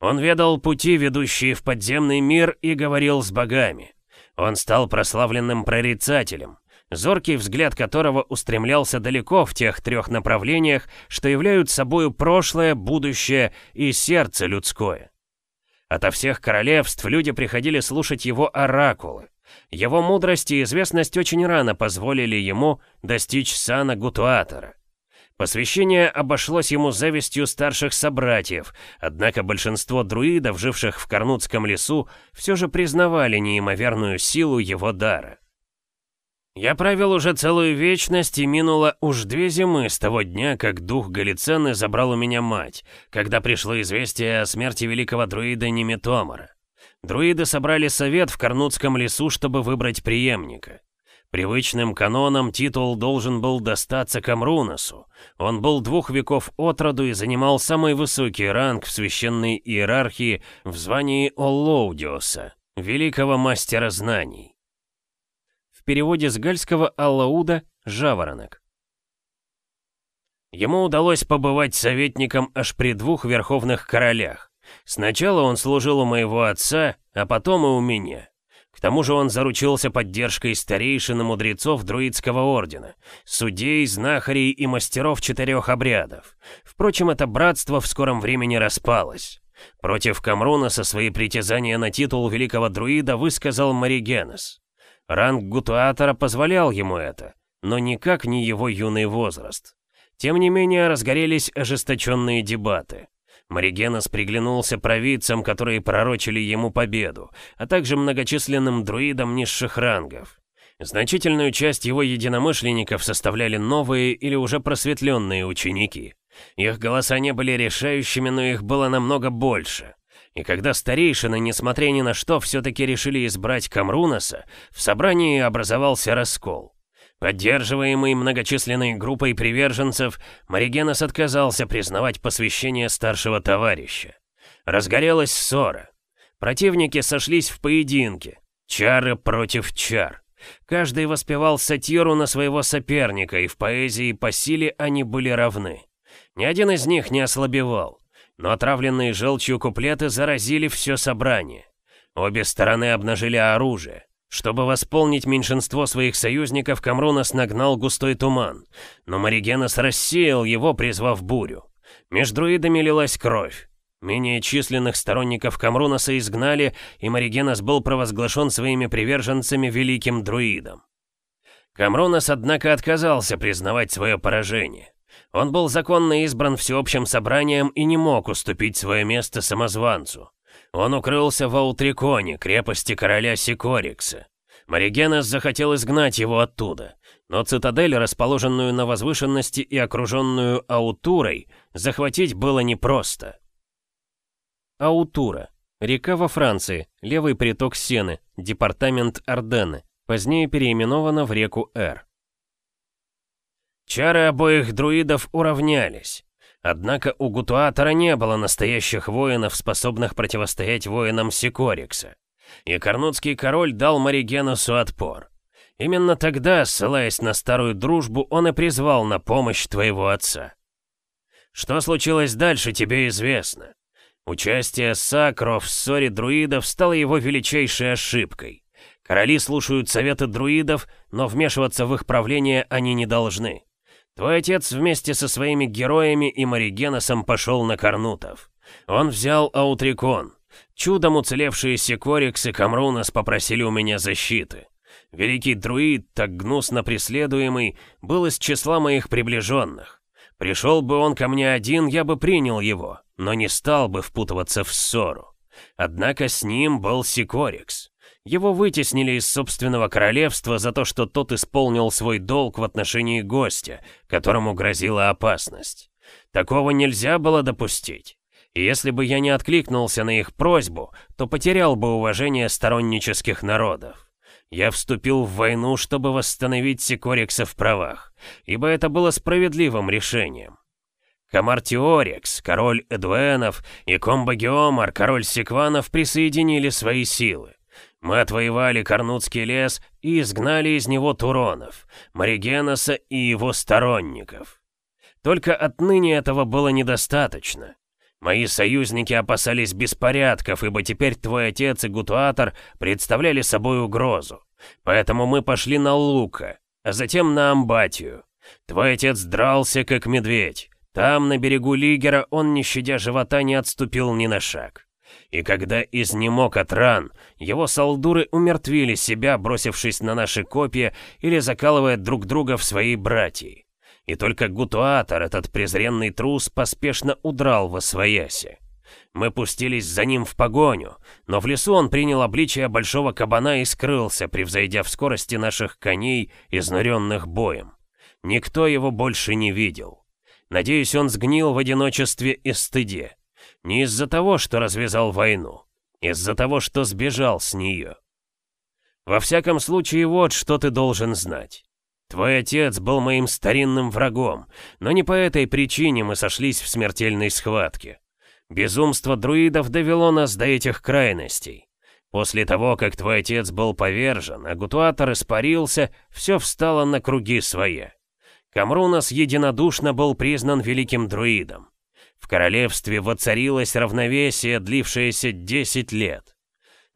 Он ведал пути, ведущие в подземный мир, и говорил с богами. Он стал прославленным прорицателем зоркий взгляд которого устремлялся далеко в тех трех направлениях, что являются собою прошлое, будущее и сердце людское. Ото всех королевств люди приходили слушать его оракулы. Его мудрость и известность очень рано позволили ему достичь сана Гутуатора. Посвящение обошлось ему завистью старших собратьев, однако большинство друидов, живших в Карнутском лесу, все же признавали неимоверную силу его дара. Я правил уже целую вечность, и минуло уж две зимы с того дня, как дух Галицены забрал у меня мать, когда пришло известие о смерти великого друида Неметомора. Друиды собрали совет в Карнутском лесу, чтобы выбрать преемника. Привычным каноном титул должен был достаться Камрунасу. Он был двух веков от роду и занимал самый высокий ранг в священной иерархии в звании Оллоудиоса, великого мастера знаний В переводе с гальского «аллауда» — «жаворонок». Ему удалось побывать советником аж при двух верховных королях. Сначала он служил у моего отца, а потом и у меня. К тому же он заручился поддержкой старейшин и мудрецов друидского ордена, судей, знахарей и мастеров четырех обрядов. Впрочем, это братство в скором времени распалось. Против Камруна со свои притязания на титул великого друида высказал Маригенес. Ранг гутуатора позволял ему это, но никак не его юный возраст. Тем не менее, разгорелись ожесточенные дебаты. Маригенос приглянулся провидцам, которые пророчили ему победу, а также многочисленным друидам низших рангов. Значительную часть его единомышленников составляли новые или уже просветленные ученики. Их голоса не были решающими, но их было намного больше. И когда старейшины, несмотря ни на что, все-таки решили избрать Камрунаса, в собрании образовался раскол. Поддерживаемый многочисленной группой приверженцев, Маригенос отказался признавать посвящение старшего товарища. Разгорелась ссора. Противники сошлись в поединке. Чары против чар. Каждый воспевал сатиру на своего соперника, и в поэзии по силе они были равны. Ни один из них не ослабевал, но отравленные желчью куплеты заразили все собрание. Обе стороны обнажили оружие. Чтобы восполнить меньшинство своих союзников, Камрунас нагнал густой туман, но Маригенос рассеял его, призвав бурю. Между друидами лилась кровь. Менее численных сторонников Камрунаса изгнали, и Маригенос был провозглашен своими приверженцами великим друидом. Камрунас, однако, отказался признавать свое поражение. Он был законно избран всеобщим собранием и не мог уступить свое место самозванцу. Он укрылся в Аутриконе, крепости короля Сикорикса. Маригенес захотел изгнать его оттуда, но цитадель, расположенную на возвышенности и окруженную Аутурой, захватить было непросто. Аутура. Река во Франции, левый приток Сены, департамент Арденны, позднее переименована в реку Эр. Чары обоих друидов уравнялись. Однако у Гутуатора не было настоящих воинов, способных противостоять воинам Сикорикса. И Карнутский король дал Маригенусу отпор. Именно тогда, ссылаясь на старую дружбу, он и призвал на помощь твоего отца. Что случилось дальше, тебе известно. Участие Сакро в ссоре друидов стало его величайшей ошибкой. Короли слушают советы друидов, но вмешиваться в их правление они не должны. Твой отец вместе со своими героями и Маригеносом пошел на Карнутов. Он взял Аутрикон. Чудом уцелевшие Секорикс и Камрунас попросили у меня защиты. Великий друид, так гнусно преследуемый, был из числа моих приближенных. Пришел бы он ко мне один, я бы принял его, но не стал бы впутываться в ссору. Однако с ним был Сикорикс. Его вытеснили из собственного королевства за то, что тот исполнил свой долг в отношении гостя, которому грозила опасность. Такого нельзя было допустить. И если бы я не откликнулся на их просьбу, то потерял бы уважение стороннических народов. Я вступил в войну, чтобы восстановить Сикорикса в правах, ибо это было справедливым решением. Камартиорикс, король Эдуэнов, и Комбагиомар, король Секванов, присоединили свои силы. Мы отвоевали Карнутский лес и изгнали из него Туронов, Маригеноса и его сторонников. Только отныне этого было недостаточно. Мои союзники опасались беспорядков, ибо теперь твой отец и Гутуатор представляли собой угрозу. Поэтому мы пошли на Лука, а затем на Амбатию. Твой отец дрался, как медведь. Там, на берегу Лигера, он, не щадя живота, не отступил ни на шаг. И когда изнемог от ран, его солдуры умертвили себя, бросившись на наши копья или закалывая друг друга в свои братья. И только Гутуатор, этот презренный трус, поспешно удрал во свояси. Мы пустились за ним в погоню, но в лесу он принял обличие большого кабана и скрылся, превзойдя в скорости наших коней, изнуренных боем. Никто его больше не видел. Надеюсь, он сгнил в одиночестве и стыде. Не из-за того, что развязал войну. Из-за того, что сбежал с нее. Во всяком случае, вот что ты должен знать. Твой отец был моим старинным врагом, но не по этой причине мы сошлись в смертельной схватке. Безумство друидов довело нас до этих крайностей. После того, как твой отец был повержен, а Гутуатор испарился, все встало на круги свои. Камрунас единодушно был признан великим друидом. В королевстве воцарилось равновесие, длившееся 10 лет.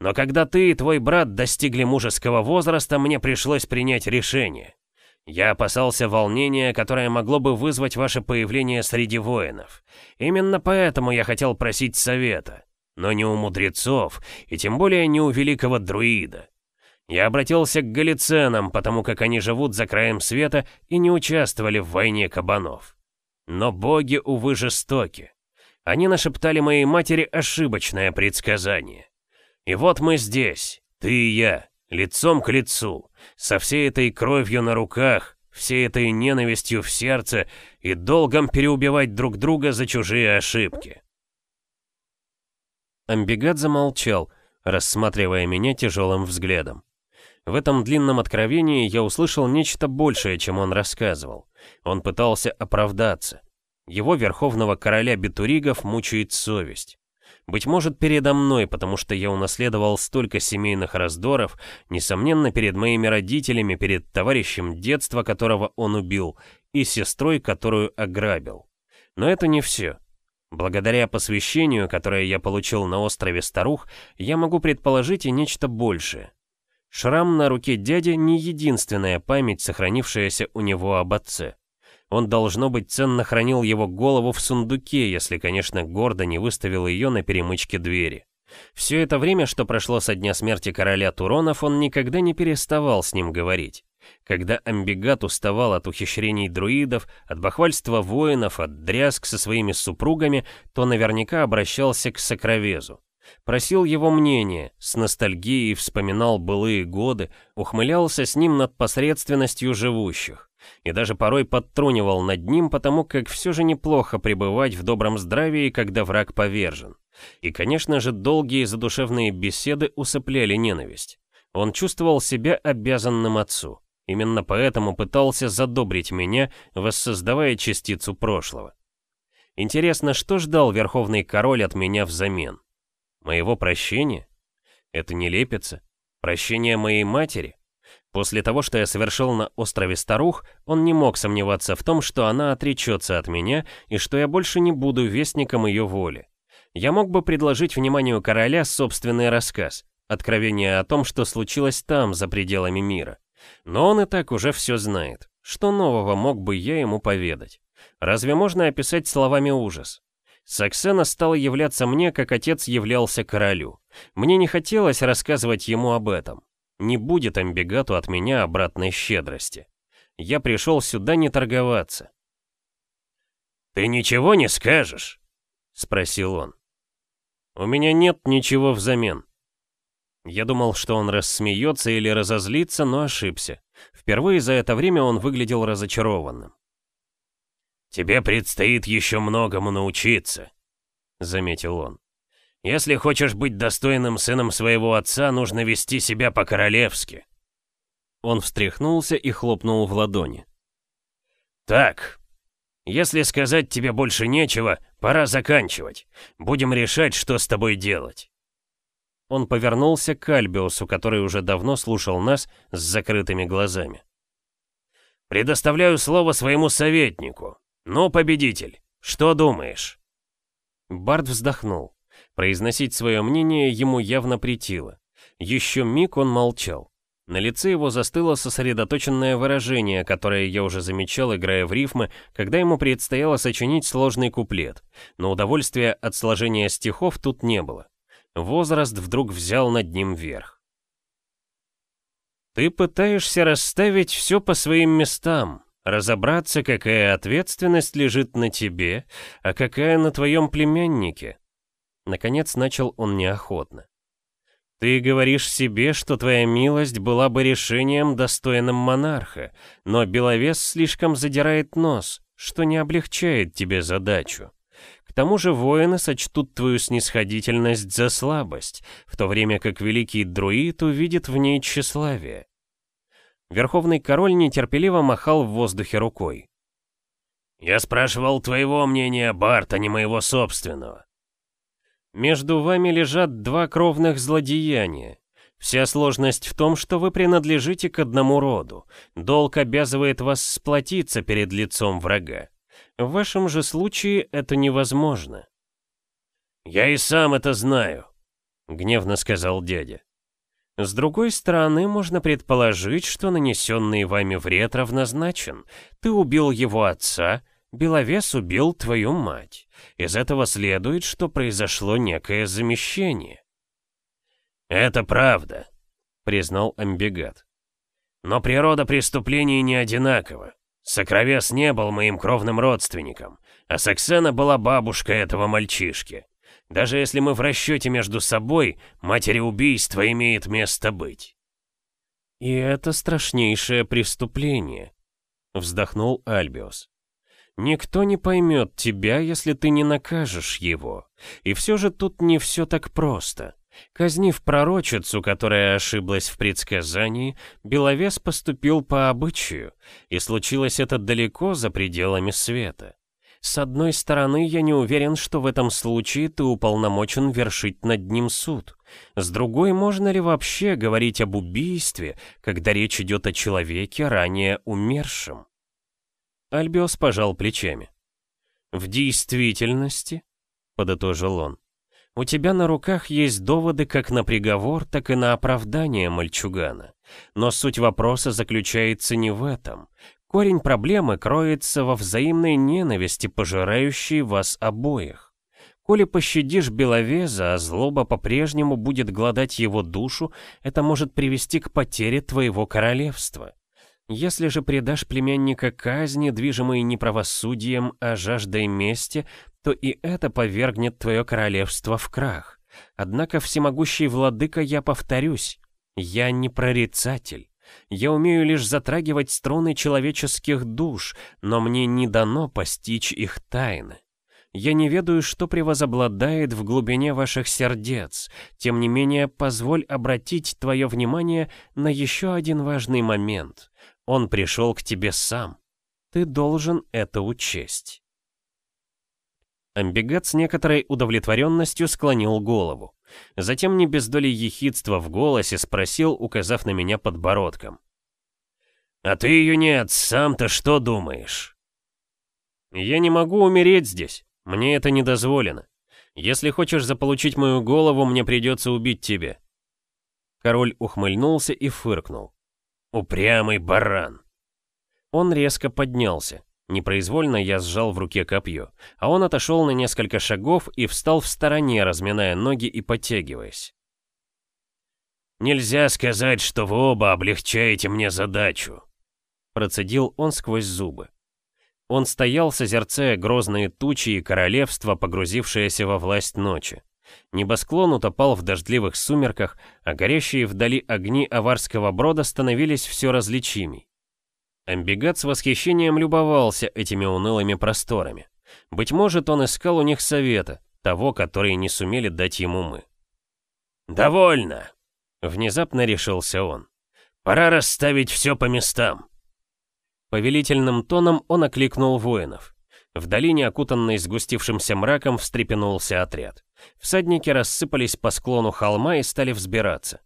Но когда ты и твой брат достигли мужеского возраста, мне пришлось принять решение. Я опасался волнения, которое могло бы вызвать ваше появление среди воинов. Именно поэтому я хотел просить совета. Но не у мудрецов, и тем более не у великого друида. Я обратился к галиценам, потому как они живут за краем света и не участвовали в войне кабанов. Но боги, увы, жестоки. Они нашептали моей матери ошибочное предсказание. И вот мы здесь, ты и я, лицом к лицу, со всей этой кровью на руках, всей этой ненавистью в сердце и долгом переубивать друг друга за чужие ошибки. Амбигат замолчал, рассматривая меня тяжелым взглядом. В этом длинном откровении я услышал нечто большее, чем он рассказывал. Он пытался оправдаться. Его верховного короля Бетуригов мучает совесть. Быть может, передо мной, потому что я унаследовал столько семейных раздоров, несомненно, перед моими родителями, перед товарищем детства, которого он убил, и сестрой, которую ограбил. Но это не все. Благодаря посвящению, которое я получил на острове Старух, я могу предположить и нечто большее. Шрам на руке дяди не единственная память, сохранившаяся у него об отце. Он, должно быть, ценно хранил его голову в сундуке, если, конечно, гордо не выставил ее на перемычке двери. Все это время, что прошло со дня смерти короля Туронов, он никогда не переставал с ним говорить. Когда Амбигат уставал от ухищрений друидов, от бахвальства воинов, от дрязг со своими супругами, то наверняка обращался к Сокровезу. Просил его мнения, с ностальгией вспоминал былые годы, ухмылялся с ним над посредственностью живущих. И даже порой подтрунивал над ним, потому как все же неплохо пребывать в добром здравии, когда враг повержен. И, конечно же, долгие задушевные беседы усыпляли ненависть. Он чувствовал себя обязанным отцу. Именно поэтому пытался задобрить меня, воссоздавая частицу прошлого. Интересно, что ждал Верховный Король от меня взамен? Моего прощения? Это не лепится? Прощение моей матери? После того, что я совершил на острове Старух, он не мог сомневаться в том, что она отречется от меня и что я больше не буду вестником ее воли. Я мог бы предложить вниманию короля собственный рассказ, откровение о том, что случилось там, за пределами мира. Но он и так уже все знает. Что нового мог бы я ему поведать? Разве можно описать словами ужас? Саксена стал являться мне, как отец являлся королю. Мне не хотелось рассказывать ему об этом. Не будет амбигату от меня обратной щедрости. Я пришел сюда не торговаться. «Ты ничего не скажешь?» — спросил он. «У меня нет ничего взамен». Я думал, что он рассмеется или разозлится, но ошибся. Впервые за это время он выглядел разочарованным. «Тебе предстоит еще многому научиться», — заметил он. «Если хочешь быть достойным сыном своего отца, нужно вести себя по-королевски». Он встряхнулся и хлопнул в ладони. «Так, если сказать тебе больше нечего, пора заканчивать. Будем решать, что с тобой делать». Он повернулся к Альбиусу, который уже давно слушал нас с закрытыми глазами. «Предоставляю слово своему советнику. «Ну, победитель, что думаешь?» Барт вздохнул. Произносить свое мнение ему явно притило. Еще миг он молчал. На лице его застыло сосредоточенное выражение, которое я уже замечал, играя в рифмы, когда ему предстояло сочинить сложный куплет. Но удовольствия от сложения стихов тут не было. Возраст вдруг взял над ним верх. «Ты пытаешься расставить все по своим местам», Разобраться, какая ответственность лежит на тебе, а какая на твоем племяннике. Наконец начал он неохотно. Ты говоришь себе, что твоя милость была бы решением, достойным монарха, но Беловес слишком задирает нос, что не облегчает тебе задачу. К тому же воины сочтут твою снисходительность за слабость, в то время как великий друид увидит в ней тщеславие. Верховный король нетерпеливо махал в воздухе рукой. «Я спрашивал твоего мнения, Барт, а не моего собственного». Между вами лежат два кровных злодеяния. Вся сложность в том, что вы принадлежите к одному роду. Долг обязывает вас сплотиться перед лицом врага. В вашем же случае это невозможно. «Я и сам это знаю», — гневно сказал дядя. С другой стороны, можно предположить, что нанесенный вами вред равнозначен. Ты убил его отца, Беловес убил твою мать. Из этого следует, что произошло некое замещение. «Это правда», — признал Амбигат. «Но природа преступлений не одинакова. Сокровес не был моим кровным родственником, а Саксена была бабушкой этого мальчишки. Даже если мы в расчете между собой, матери убийства имеет место быть». «И это страшнейшее преступление», — вздохнул Альбиос. «Никто не поймет тебя, если ты не накажешь его. И все же тут не все так просто. Казнив пророчицу, которая ошиблась в предсказании, Беловес поступил по обычаю, и случилось это далеко за пределами света. С одной стороны, я не уверен, что в этом случае ты уполномочен вершить над ним суд. С другой, можно ли вообще говорить об убийстве, когда речь идет о человеке, ранее умершем? Альбиос пожал плечами. «В действительности», — подытожил он, у тебя на руках есть доводы как на приговор, так и на оправдание мальчугана. Но суть вопроса заключается не в этом. Корень проблемы кроется во взаимной ненависти, пожирающей вас обоих. Коли пощадишь Беловеза, а злоба по-прежнему будет гладать его душу, это может привести к потере твоего королевства. Если же предашь племянника казни, движимой не правосудием, а жаждой мести, то и это повергнет твое королевство в крах. Однако, всемогущий владыка, я повторюсь, я не прорицатель. Я умею лишь затрагивать струны человеческих душ, но мне не дано постичь их тайны. Я не ведаю, что превозобладает в глубине ваших сердец. Тем не менее, позволь обратить твое внимание на еще один важный момент. Он пришел к тебе сам. Ты должен это учесть. Амбигат с некоторой удовлетворенностью склонил голову. Затем не без доли ехидства в голосе спросил, указав на меня подбородком. «А ты, юнец, сам-то что думаешь?» «Я не могу умереть здесь. Мне это не дозволено. Если хочешь заполучить мою голову, мне придется убить тебя». Король ухмыльнулся и фыркнул. «Упрямый баран!» Он резко поднялся. Непроизвольно я сжал в руке копье, а он отошел на несколько шагов и встал в стороне, разминая ноги и подтягиваясь. «Нельзя сказать, что вы оба облегчаете мне задачу», процедил он сквозь зубы. Он стоял, созерцая грозные тучи и королевство, погрузившееся во власть ночи. Небосклон утопал в дождливых сумерках, а горящие вдали огни аварского брода становились все различимей. Амбигат с восхищением любовался этими унылыми просторами. Быть может, он искал у них совета, того, который не сумели дать ему мы. «Довольно!» — внезапно решился он. «Пора расставить все по местам!» Повелительным тоном он окликнул воинов. В долине, окутанной сгустившимся мраком, встрепенулся отряд. Всадники рассыпались по склону холма и стали взбираться.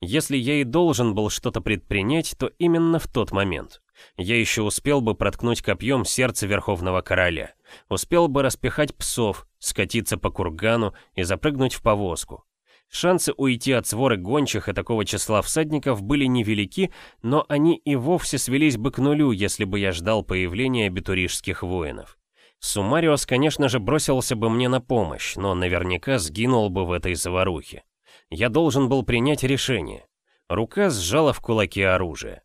Если я и должен был что-то предпринять, то именно в тот момент. Я еще успел бы проткнуть копьем сердце Верховного Короля. Успел бы распихать псов, скатиться по кургану и запрыгнуть в повозку. Шансы уйти от своры гончих и такого числа всадников были невелики, но они и вовсе свелись бы к нулю, если бы я ждал появления бетурижских воинов. Сумариос, конечно же, бросился бы мне на помощь, но наверняка сгинул бы в этой заварухе. Я должен был принять решение. Рука сжала в кулаке оружие.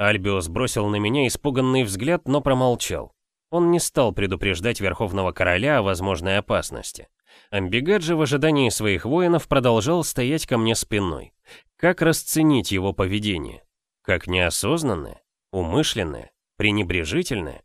Альбиос бросил на меня испуганный взгляд, но промолчал. Он не стал предупреждать Верховного Короля о возможной опасности. Амбигаджи в ожидании своих воинов продолжал стоять ко мне спиной. Как расценить его поведение? Как неосознанное? Умышленное? Пренебрежительное?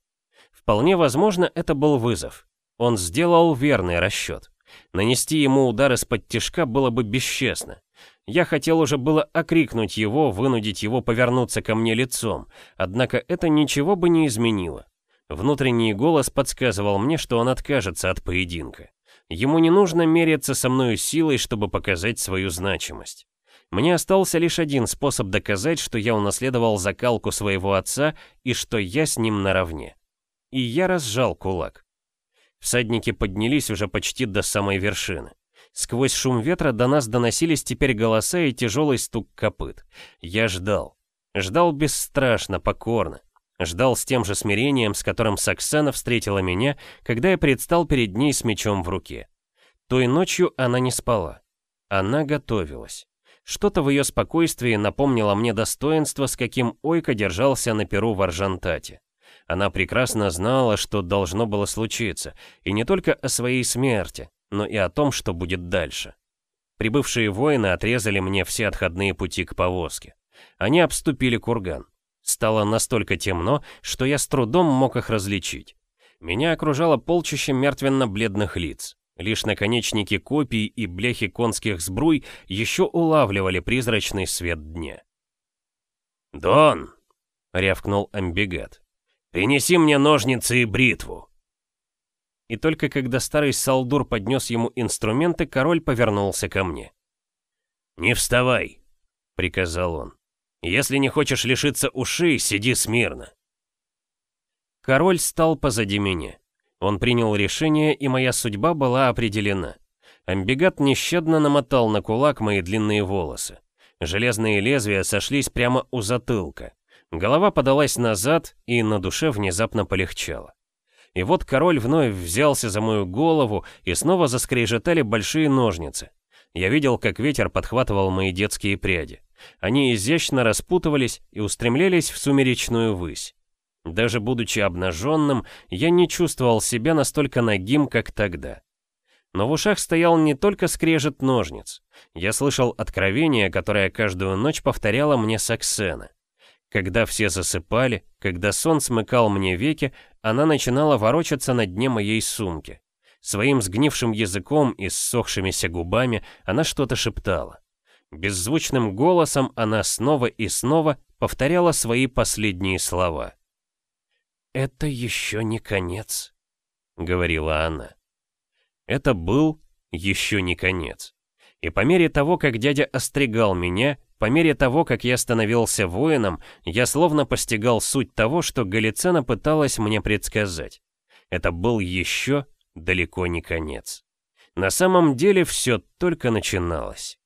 Вполне возможно, это был вызов. Он сделал верный расчет. Нанести ему удар из-под тишка было бы бесчестно. Я хотел уже было окрикнуть его, вынудить его повернуться ко мне лицом, однако это ничего бы не изменило. Внутренний голос подсказывал мне, что он откажется от поединка. Ему не нужно мериться со мною силой, чтобы показать свою значимость. Мне остался лишь один способ доказать, что я унаследовал закалку своего отца и что я с ним наравне. И я разжал кулак. Всадники поднялись уже почти до самой вершины. Сквозь шум ветра до нас доносились теперь голоса и тяжелый стук копыт. Я ждал. Ждал бесстрашно, покорно. Ждал с тем же смирением, с которым Саксана встретила меня, когда я предстал перед ней с мечом в руке. Той ночью она не спала. Она готовилась. Что-то в ее спокойствии напомнило мне достоинство, с каким Ойка держался на перу в Аржантате. Она прекрасно знала, что должно было случиться, и не только о своей смерти, но и о том, что будет дальше. Прибывшие воины отрезали мне все отходные пути к повозке. Они обступили курган. Стало настолько темно, что я с трудом мог их различить. Меня окружало полчище мертвенно-бледных лиц. Лишь наконечники копий и бляхи конских сбруй еще улавливали призрачный свет дня. «Дон!» — рявкнул Амбигат. «Принеси мне ножницы и бритву!» И только когда старый Салдур поднес ему инструменты, король повернулся ко мне. «Не вставай!» — приказал он. «Если не хочешь лишиться ушей, сиди смирно!» Король стал позади меня. Он принял решение, и моя судьба была определена. Амбигат нещадно намотал на кулак мои длинные волосы. Железные лезвия сошлись прямо у затылка. Голова подалась назад, и на душе внезапно полегчало. И вот король вновь взялся за мою голову, и снова заскрежетали большие ножницы. Я видел, как ветер подхватывал мои детские пряди. Они изящно распутывались и устремлялись в сумеречную высь. Даже будучи обнаженным, я не чувствовал себя настолько нагим, как тогда. Но в ушах стоял не только скрежет ножниц. Я слышал откровение, которое каждую ночь повторяла мне Саксена. Когда все засыпали, когда сон смыкал мне веки, она начинала ворочаться на дне моей сумки. Своим сгнившим языком и ссохшимися губами она что-то шептала. Беззвучным голосом она снова и снова повторяла свои последние слова. «Это еще не конец», — говорила она. Это был еще не конец. И по мере того, как дядя остригал меня, по мере того, как я становился воином, я словно постигал суть того, что Галицена пыталась мне предсказать. Это был еще далеко не конец. На самом деле все только начиналось.